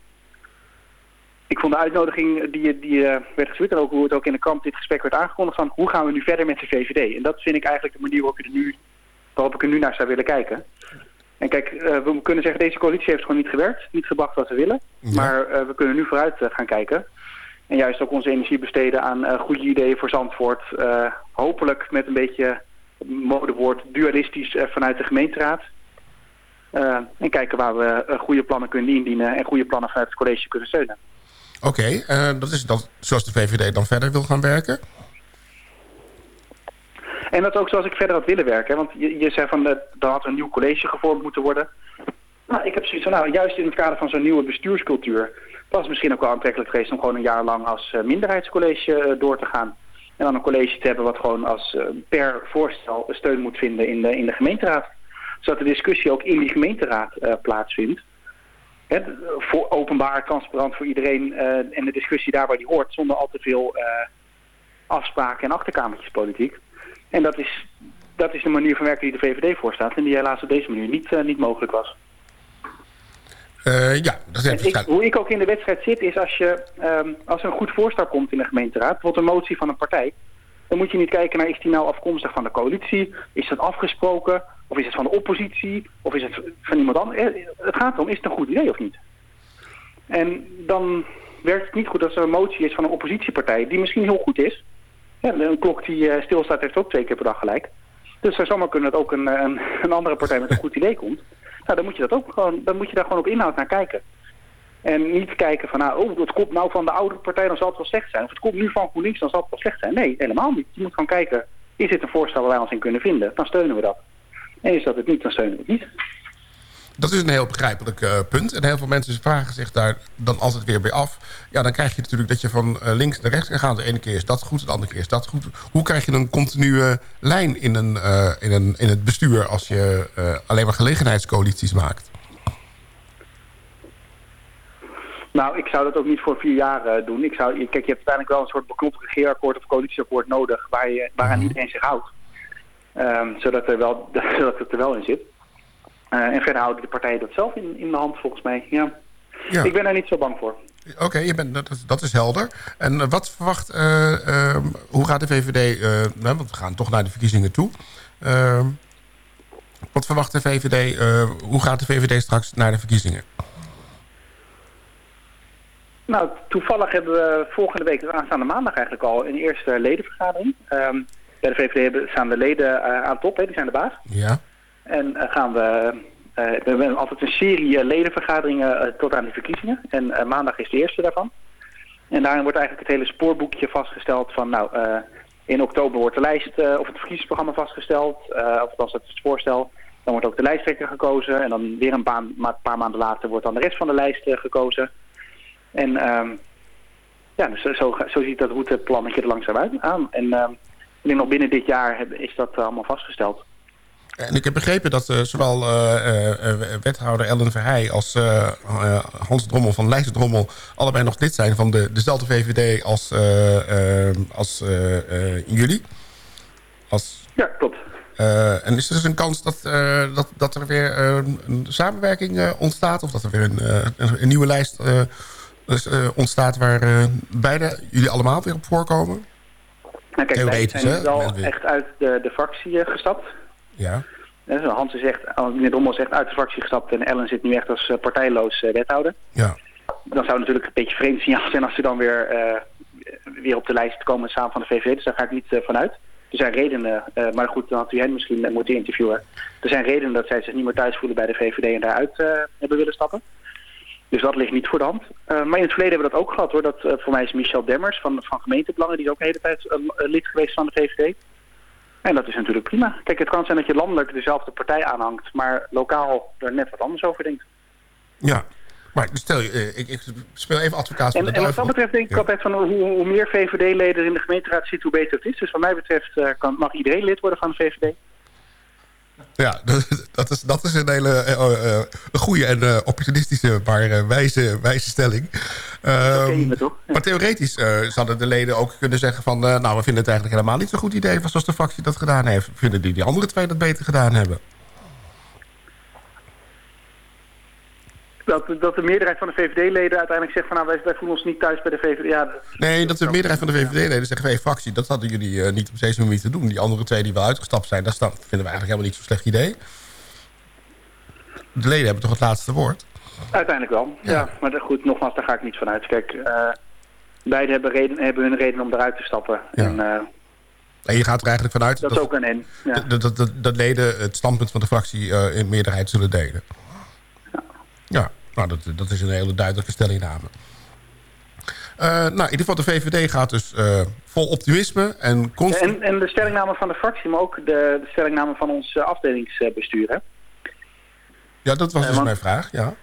ik vond de uitnodiging die, die werd gestuurd en ook hoe het ook in de kamp dit gesprek werd aangekondigd van hoe gaan we nu verder met de VVD? En dat vind ik eigenlijk de manier waarop, je er nu, waarop ik er nu naar zou willen kijken. En kijk, uh, we kunnen zeggen, deze coalitie heeft gewoon niet gewerkt, niet gebracht wat we willen. Ja. Maar uh, we kunnen nu vooruit uh, gaan kijken. En juist ook onze energie besteden aan goede ideeën voor Zandvoort. hopelijk met een beetje modewoord dualistisch vanuit de gemeenteraad. en kijken waar we goede plannen kunnen indienen en goede plannen vanuit het college kunnen steunen. Oké, okay, dat is dat zoals de VVD dan verder wil gaan werken? En dat ook zoals ik verder had willen werken. Want je, je zei van, uh, er had een nieuw college gevormd moeten worden. Nou, ik heb zoiets van, nou, juist in het kader van zo'n nieuwe bestuurscultuur... was misschien ook wel aantrekkelijk geweest om gewoon een jaar lang als uh, minderheidscollege uh, door te gaan. En dan een college te hebben wat gewoon als per voorstel steun moet vinden in de, in de gemeenteraad. Zodat de discussie ook in die gemeenteraad plaatsvindt. Voor openbaar, transparant voor iedereen en de discussie daar waar die hoort... zonder al te veel afspraken en achterkamertjespolitiek. En dat is, dat is de manier van werken die de VVD voorstaat... en die helaas op deze manier niet, uh, niet mogelijk was. Uh, ja, dat is ik, Hoe ik ook in de wedstrijd zit is als, je, um, als er een goed voorstel komt in de gemeenteraad... bijvoorbeeld een motie van een partij... dan moet je niet kijken naar is die nou afkomstig van de coalitie... is dat afgesproken, of is het van de oppositie... of is het van iemand anders. Het gaat erom, is het een goed idee of niet? En dan werkt het niet goed als er een motie is van een oppositiepartij... die misschien heel goed is... Ja, een klok die uh, stilstaat heeft ook twee keer per dag gelijk. Dus zou zomaar kunnen dat ook een, een, een, andere partij met een goed idee komt. Nou, dan moet je, dat ook gewoon, dan moet je daar gewoon op inhoud naar kijken. En niet kijken van, nou, oh, het komt nou van de oude partij, dan zal het wel slecht zijn. Of het komt nu van GroenLinks, dan zal het wel slecht zijn. Nee, helemaal niet. Je moet gewoon kijken, is dit een voorstel waar wij ons in kunnen vinden? Dan steunen we dat. En is dat het niet, dan steunen we het niet. Dat is een heel begrijpelijk uh, punt. En heel veel mensen vragen zich daar dan altijd weer bij af. Ja, dan krijg je natuurlijk dat je van uh, links naar rechts kan gaan. De ene keer is dat goed, de andere keer is dat goed. Hoe krijg je een continue lijn in, een, uh, in, een, in het bestuur... als je alleen maar gelegenheidscoalities maakt? Nou, ik zou dat ook niet voor vier jaar doen. Ik zou, kijk, je hebt uiteindelijk wel een soort beknopt regeerakkoord of coalitieakkoord nodig... Waar je, waaraan mm -hmm. iedereen zich houdt. Um, zodat, er wel, zodat het er wel in zit. Uh, en verder houden de partijen dat zelf in, in de hand, volgens mij. Ja. ja. Ik ben daar niet zo bang voor. Oké, okay, dat, dat is helder. En uh, wat verwacht... Uh, hoe gaat de VVD... nou, want we gaan toch naar de verkiezingen toe. Ehm, wat verwacht de VVD... hoe gaat de VVD straks naar de verkiezingen? Nou, toevallig hebben we volgende week, dus aanstaande maandag eigenlijk al... een eerste ledenvergadering. Um, bij de VVD staan de leden aan top, hè, die zijn de baas. Ja. En uh, gaan we... Uh, we hebben altijd een serie uh, ledenvergaderingen tot aan de verkiezingen. En maandag is de eerste daarvan. En daarin wordt eigenlijk het hele spoorboekje vastgesteld van... nou, in oktober wordt de lijst of het verkiezingsprogramma vastgesteld. of althans het voorstel. Dan wordt ook de lijsttrekker gekozen. En dan weer een paar, paar maanden later wordt dan de rest van de lijst gekozen. En um, ja, dus zo, zo ziet dat routeplannetje er langzaam uit aan. En denk nog binnen dit jaar is dat allemaal vastgesteld. En ik heb begrepen dat uh, zowel uh, uh, wethouder Ellen Verheij... als Hans Drommel van Drommel... allebei nog lid zijn van de, dezelfde VVD als, als jullie. Als, ja, klopt. en is er dus een kans dat, dat, dat er weer een samenwerking ontstaat... of dat er weer een, een, een nieuwe lijst dus, ontstaat... waar beide jullie allemaal weer op voorkomen? Nou, kijk, wij zijn wel echt uit de, de fractie gestapt... Ja. Hans is echt, meneer Drommel is echt uit de fractie gestapt en Ellen zit nu echt als partijloos wethouder. Ja. Dan zou het natuurlijk een beetje vreemd signaal zijn als ze dan weer, weer op de lijst komen samen van de VVD. Dus daar ga ik niet vanuit. Er zijn redenen, maar goed, dan had u hen misschien moeten interviewen. Er zijn redenen dat zij zich niet meer thuis voelen bij de VVD en daaruit hebben willen stappen. Dus dat ligt niet voor de hand. maar in het verleden hebben we dat ook gehad hoor. Dat, voor mij is Michel Demmers van, van gemeentebelangen, die is ook de hele tijd lid geweest van de VVD. En dat is natuurlijk prima. Kijk, het kan zijn dat je landelijk dezelfde partij aanhangt, maar lokaal er net wat anders over denkt. Ja, maar stel je, eh, ik, ik speel even advocaat van en, de En wat dat betreft denk ik altijd van hoe, hoe meer VVD-leden in de gemeenteraad zitten, hoe beter het is. Dus wat mij betreft uh, kan, mag iedereen lid worden van de VVD. Ja, dat is, dat is een hele uh, goede en uh, opportunistische, maar wijze, wijze stelling. Um, toch? Maar theoretisch zouden de leden ook kunnen zeggen van... nou, we vinden het eigenlijk helemaal niet zo'n goed idee... zoals de fractie dat gedaan heeft. Vinden die, die andere twee dat beter gedaan hebben? Dat, dat de meerderheid van de VVD-leden uiteindelijk zegt van... nou, wij, wij, voelen ons niet thuis bij de VVD. Ja, dat, nee, dat de meerderheid van de VVD-leden zeggen... wij fractie, dat hadden jullie uh, niet op deze manier te doen. Die andere twee die wel uitgestapt zijn... dat vinden we eigenlijk helemaal niet zo'n slecht idee. De leden hebben toch het laatste woord? Uiteindelijk wel, ja. ja maar goed, nogmaals, daar ga ik niet van uit. Kijk, uh, beide hebben, reden, hebben hun reden om eruit te stappen. Ja. En, uh, en je gaat er eigenlijk vanuit... Dat, dat ook een in. Ja. Dat, dat, dat, dat, leden het standpunt van de fractie in meerderheid zullen delen. Ja. Nou, dat, dat is een hele duidelijke stellingname. Uh, nou, in ieder geval de VVD gaat dus uh, vol optimisme en constant... En, en de stellingname van de fractie, maar ook de, de stellingname van ons uh, afdelingsbestuur, hè? Ja, dat was dus want, mijn vraag, ja.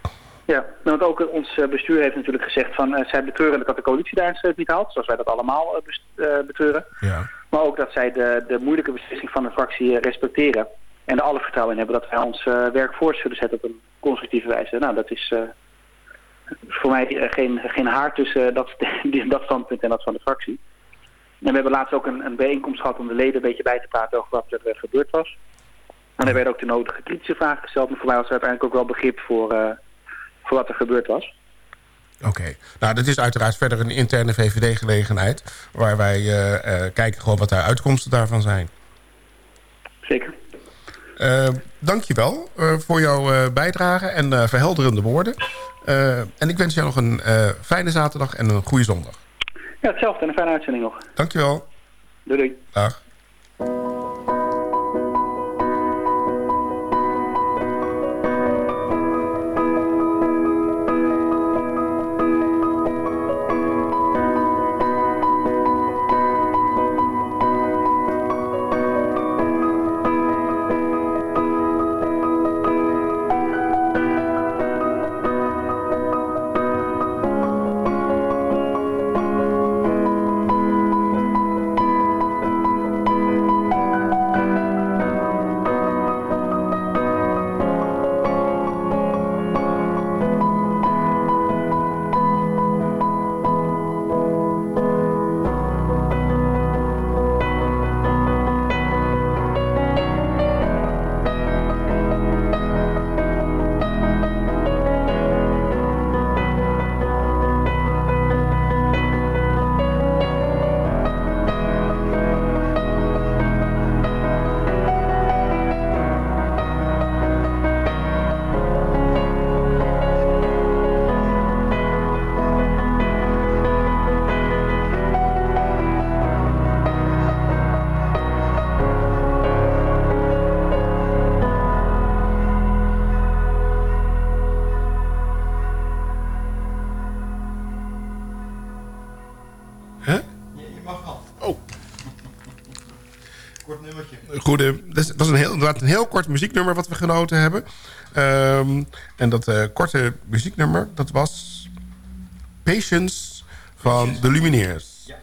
Ja, want ook ons bestuur heeft natuurlijk gezegd van... zij betreuren dat de coalitie daar het niet haalt, zoals wij dat allemaal betreuren. Ja. Maar ook dat zij de, de moeilijke beslissing van de fractie respecteren. En er alle vertrouwen in hebben dat wij ons werk voort zullen zetten op een constructieve wijze. Nou, dat is uh, voor mij uh, geen, geen haar tussen dat, dat standpunt en dat van de fractie. En we hebben laatst ook een, een bijeenkomst gehad om de leden een beetje bij te praten over wat er gebeurd was. En er werden ook de nodige kritische vragen gesteld. Maar voor mij was er uiteindelijk ook wel begrip voor, voor wat er gebeurd was. Oké. Okay. Nou, dat is uiteraard verder een interne VVD-gelegenheid... waar wij kijken gewoon wat de uitkomsten daarvan zijn. Zeker. Uh, dankjewel uh, voor jouw uh, bijdrage en verhelderende woorden. en ik wens jou nog een fijne zaterdag en een goede zondag. Ja, hetzelfde en een fijne uitzending nog. Dankjewel. Doei doei. Dag. Goede, dat was een heel, inderdaad een heel kort muzieknummer wat we genoten hebben. Um, en dat uh, korte muzieknummer, dat was Patience van de Lumineers. Ja.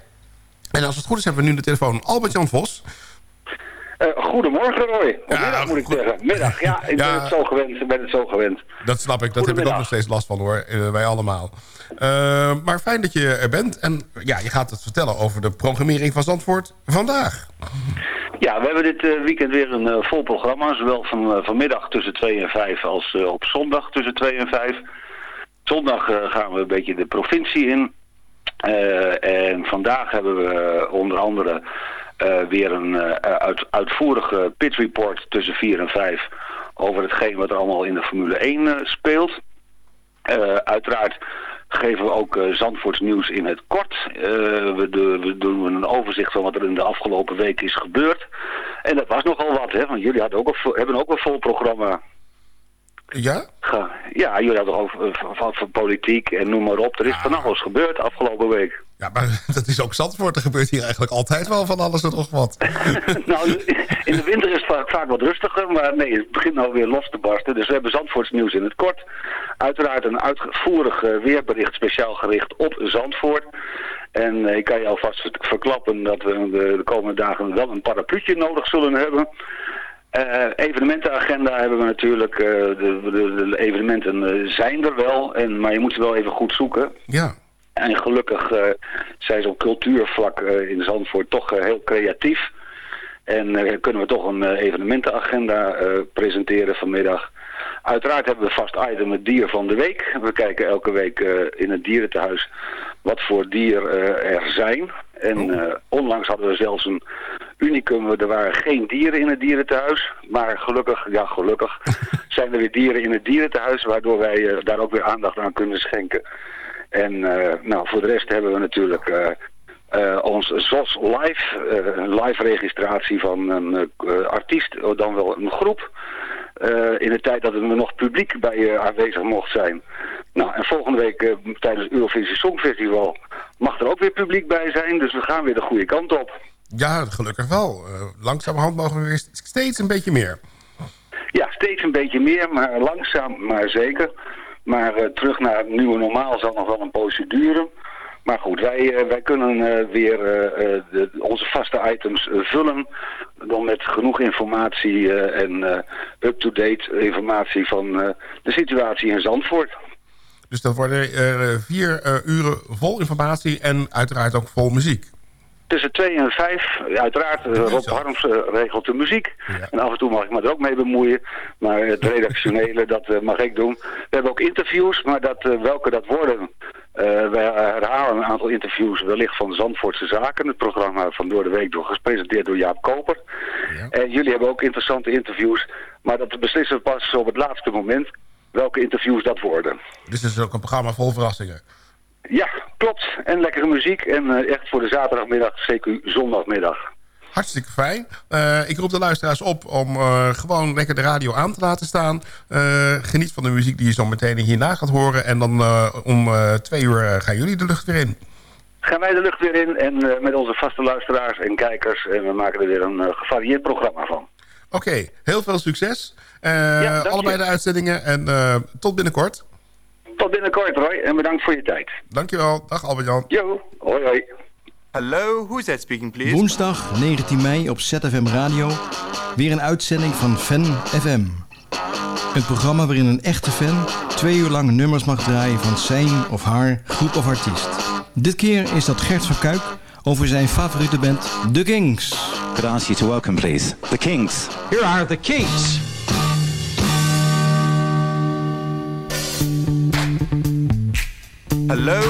En als het goed is, hebben we nu de telefoon Albert-Jan Vos. Uh, goedemorgen Roy. Ja, middag moet ik goed. zeggen. Middag, ja, ik Ja. ben het zo gewend. Ik ben het zo gewend. Dat snap ik, dat heb ik ook nog steeds last van hoor, eh, wij allemaal. Eh, maar fijn dat je er bent. En ja, je gaat het vertellen over de programmering van Zandvoort vandaag. Ja, we hebben dit eh, weekend weer een eh, vol programma. Zowel van, vanmiddag tussen 2 en 5 als op zondag tussen 2 en 5. Zondag gaan we een beetje de provincie in. En vandaag hebben we onder andere weer een eh, uit, uitvoerige pit report tussen 4 en 5 over hetgeen wat er allemaal in de Formule 1 eh, speelt. Uiteraard geven we ook eh, Zandvoorts nieuws in het kort. Eh, we, doen- we doen een overzicht van wat er in de afgelopen week is gebeurd. En dat was nogal wat, hè? Want jullie hadden ook een, hebben ook een vol programma. Ja? Ja, jullie hadden over, van, van politiek en noem maar op. Er is van alles gebeurd afgelopen week. Ja, maar dat is ook Zandvoort. Er gebeurt hier eigenlijk altijd wel van alles en nog wat. nou, in de winter is het vaak, vaak wat rustiger, maar nee, het begint nou weer los te barsten. Dus we hebben Zandvoorts nieuws in het kort. Uiteraard een uitvoerig eh, weerbericht speciaal gericht op Zandvoort. En eh, ik kan je alvast ver- verklappen dat we de, de komende dagen wel een parapluutje nodig zullen hebben. Eh, evenementenagenda hebben we natuurlijk. eh, de, de, de evenementen eh, zijn er wel, en, maar je moet ze wel even goed zoeken. Ja. En gelukkig zijn ze op cultuurvlak in Zandvoort toch heel creatief. En kunnen we toch een evenementenagenda presenteren vanmiddag. Uiteraard hebben we vast item het dier van de week. We kijken elke week in het dierentehuis wat voor dier er zijn. En eh, onlangs hadden we zelfs een unicum. Er waren geen dieren in het dierentehuis. Maar gelukkig, ja gelukkig, zijn er weer dieren in het dierentehuis. Waardoor wij eh, daar ook weer aandacht aan kunnen schenken. En eh, nou, voor de rest hebben we natuurlijk ons ZOS Live, een live registratie van een artiest, oh, dan wel een groep. in de tijd dat er nog publiek bij aanwezig mocht zijn. Nou, en volgende week eh, tijdens Eurovisie Songfestival mag er ook weer publiek bij zijn. Dus we gaan weer de goede kant op. Ja, gelukkig wel. Eh, langzamerhand mogen we weer steeds een beetje meer. Ja, steeds een beetje meer, maar langzaam, maar zeker. Maar eh, terug naar het nieuwe normaal zal nog wel een poosje duren. Maar goed, wij, wij kunnen weer de, onze vaste items vullen. Dan met genoeg informatie en up-to-date informatie van de situatie in Zandvoort. Dus dat worden eh, vier eh, uren vol informatie en uiteraard ook vol muziek. Tussen twee en vijf, uiteraard, eh, Rob Harms regelt de muziek. En af en toe mag ik me er ook mee bemoeien. Maar het redactionele, dat mag ik doen. We hebben ook interviews, maar dat, welke dat worden... wij herhalen een aantal interviews wellicht van Zandvoortse Zaken. Het programma van Door de Week door, gepresenteerd door Jaap Koper. En jullie hebben ook interessante interviews. Maar dat beslissen we pas op het laatste moment welke interviews dat worden. Dus het is ook een programma vol verrassingen. Ja, klopt. En lekkere muziek. En eh, echt voor de zaterdagmiddag, CQ zondagmiddag. Hartstikke fijn. Eh, ik roep de luisteraars op om eh, gewoon lekker de radio aan te laten staan. Geniet van de muziek die je zo meteen hierna gaat horen. En dan om twee uur gaan jullie de lucht weer in. Gaan wij de lucht weer in en met onze vaste luisteraars en kijkers. En we maken er weer een gevarieerd programma van. Oké, heel veel succes. Eh, allebei de uitzendingen en eh, tot binnenkort. Tot binnenkort Roy en bedankt voor je tijd. Dankjewel. Dag Albert-Jan. Jo, hoi hoi. Hello, who's that speaking, please? Woensdag 19 mei op ZFM Radio. Weer een uitzending van Fan FM. Een programma waarin een echte fan twee uur lang nummers mag draaien van zijn of haar groep of artiest. Dit keer is dat Gert van Kuik over zijn favoriete band The Kings. Could I ask you to welcome, please, the Kings. Here are the Kings. Hello?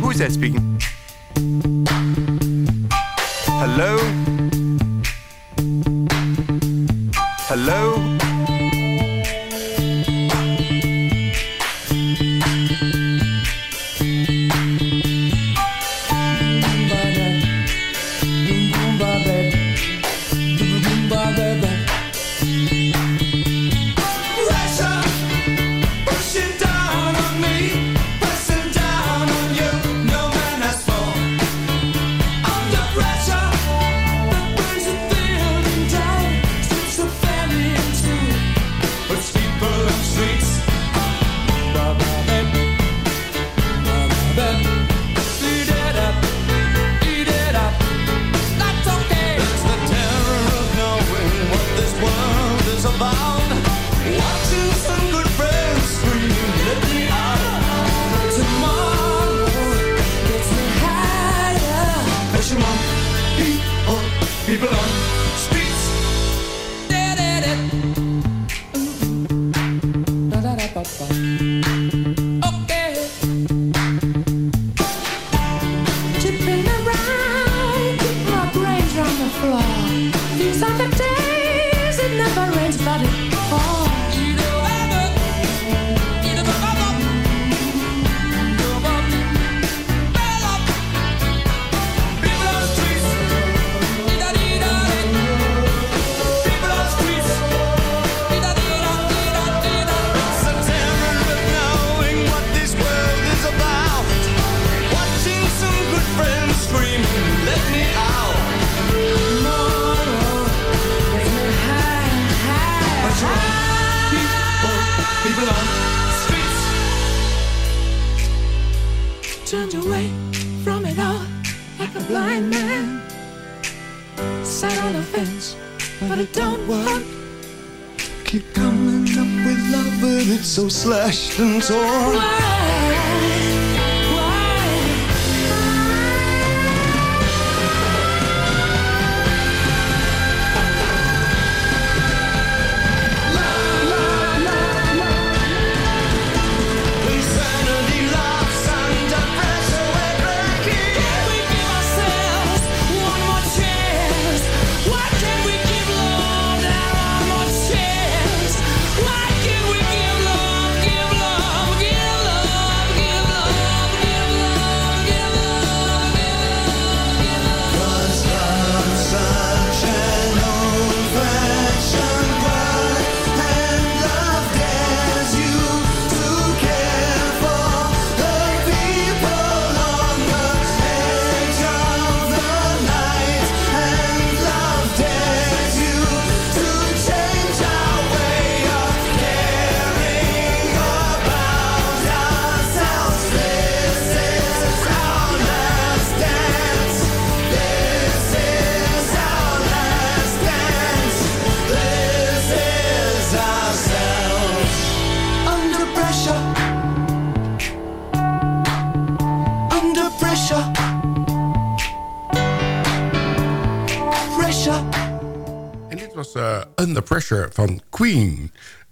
Who's that speaking? Hello? Hello?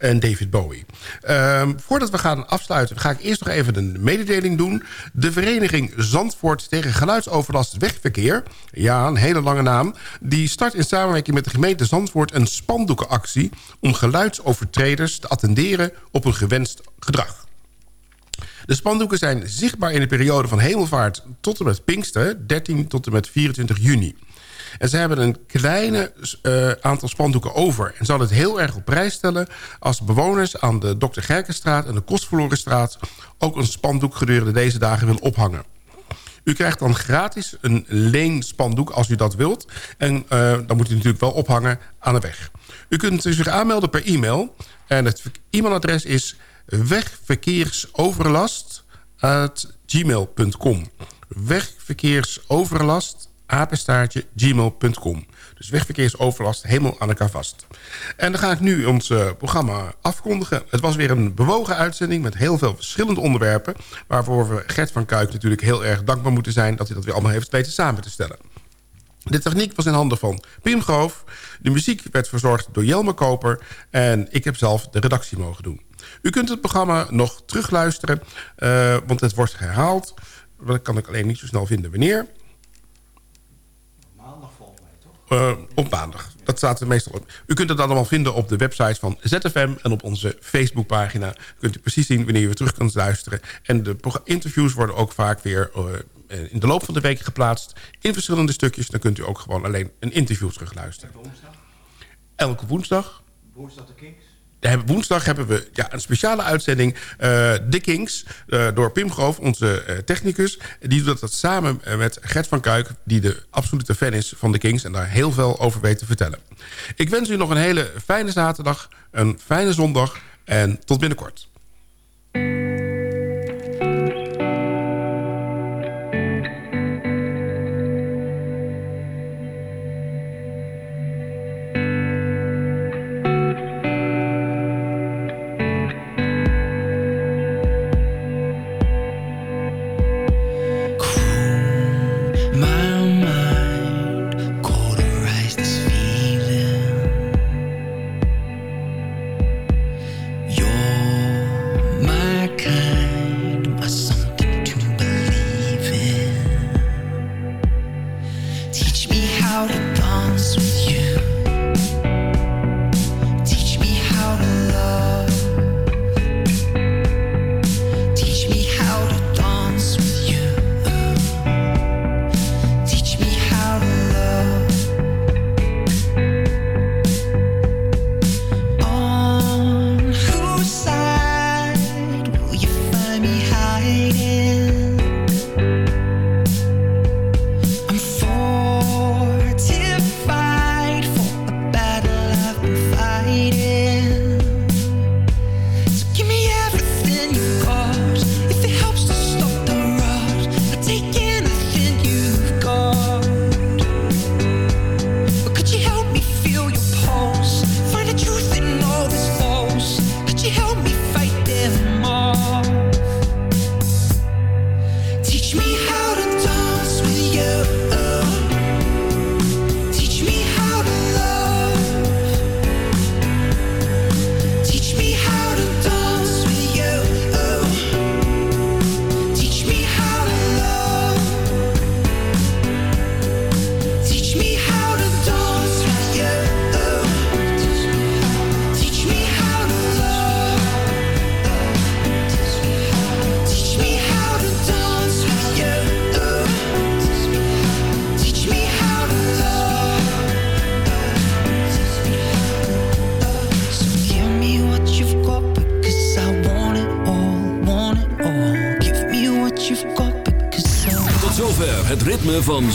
En David Bowie. Ehm, voordat we gaan afsluiten, ga ik eerst nog even een mededeling doen. De vereniging Zandvoort tegen geluidsoverlast wegverkeer... ja, een hele lange naam... die start in samenwerking met de gemeente Zandvoort... een spandoekenactie om geluidsovertreders te attenderen op een gewenst gedrag. De spandoeken zijn zichtbaar in de periode van hemelvaart tot en met Pinkster... 13 tot en met 24 juni. En ze hebben een kleine eh, aantal spandoeken over. En zal het heel erg op prijs stellen... als bewoners aan de Dr. Gerkenstraat en de Kostverlorenstraat... ook een spandoek gedurende deze dagen willen ophangen. U krijgt dan gratis een leenspandoek als u dat wilt. En eh, dan moet u natuurlijk wel ophangen aan de weg. U kunt zich aanmelden per e-mail. En het e-mailadres is wegverkeersoverlast@gmail.com. Wegverkeersoverlast apenstaartje gmail.com. Dus wegverkeersoverlast helemaal aan elkaar vast. En dan ga ik nu ons eh, programma afkondigen. Het was weer een bewogen uitzending met heel veel verschillende onderwerpen... waarvoor we Gert van Kuik natuurlijk heel erg dankbaar moeten zijn... dat hij dat weer allemaal heeft weten samen te stellen. De techniek was in handen van Pim Groof. De muziek werd verzorgd door Jelme Koper. En ik heb zelf de redactie mogen doen. U kunt het programma nog terugluisteren, uh, want het wordt herhaald. Dat kan ik alleen niet zo snel vinden wanneer. Uh, op maandag. Dat staat er meestal op. U kunt het allemaal vinden op de website van ZFM... en op onze Facebookpagina. kunt u precies zien wanneer u weer terug kunt luisteren. En de interviews worden ook vaak weer... Uh, in de loop van de week geplaatst in verschillende stukjes. Dan kunt u ook gewoon alleen een interview terugluisteren. Elke woensdag. Woensdag de Kings. Woensdag hebben we ja, een speciale uitzending. Uh, The Kings, uh, door Pim Groof, onze uh, technicus. Die doet dat samen met Gert van Kuik... die de absolute fan is van The Kings... en daar heel veel over weet te vertellen. Ik wens u nog een hele fijne zaterdag, een fijne zondag... en tot binnenkort.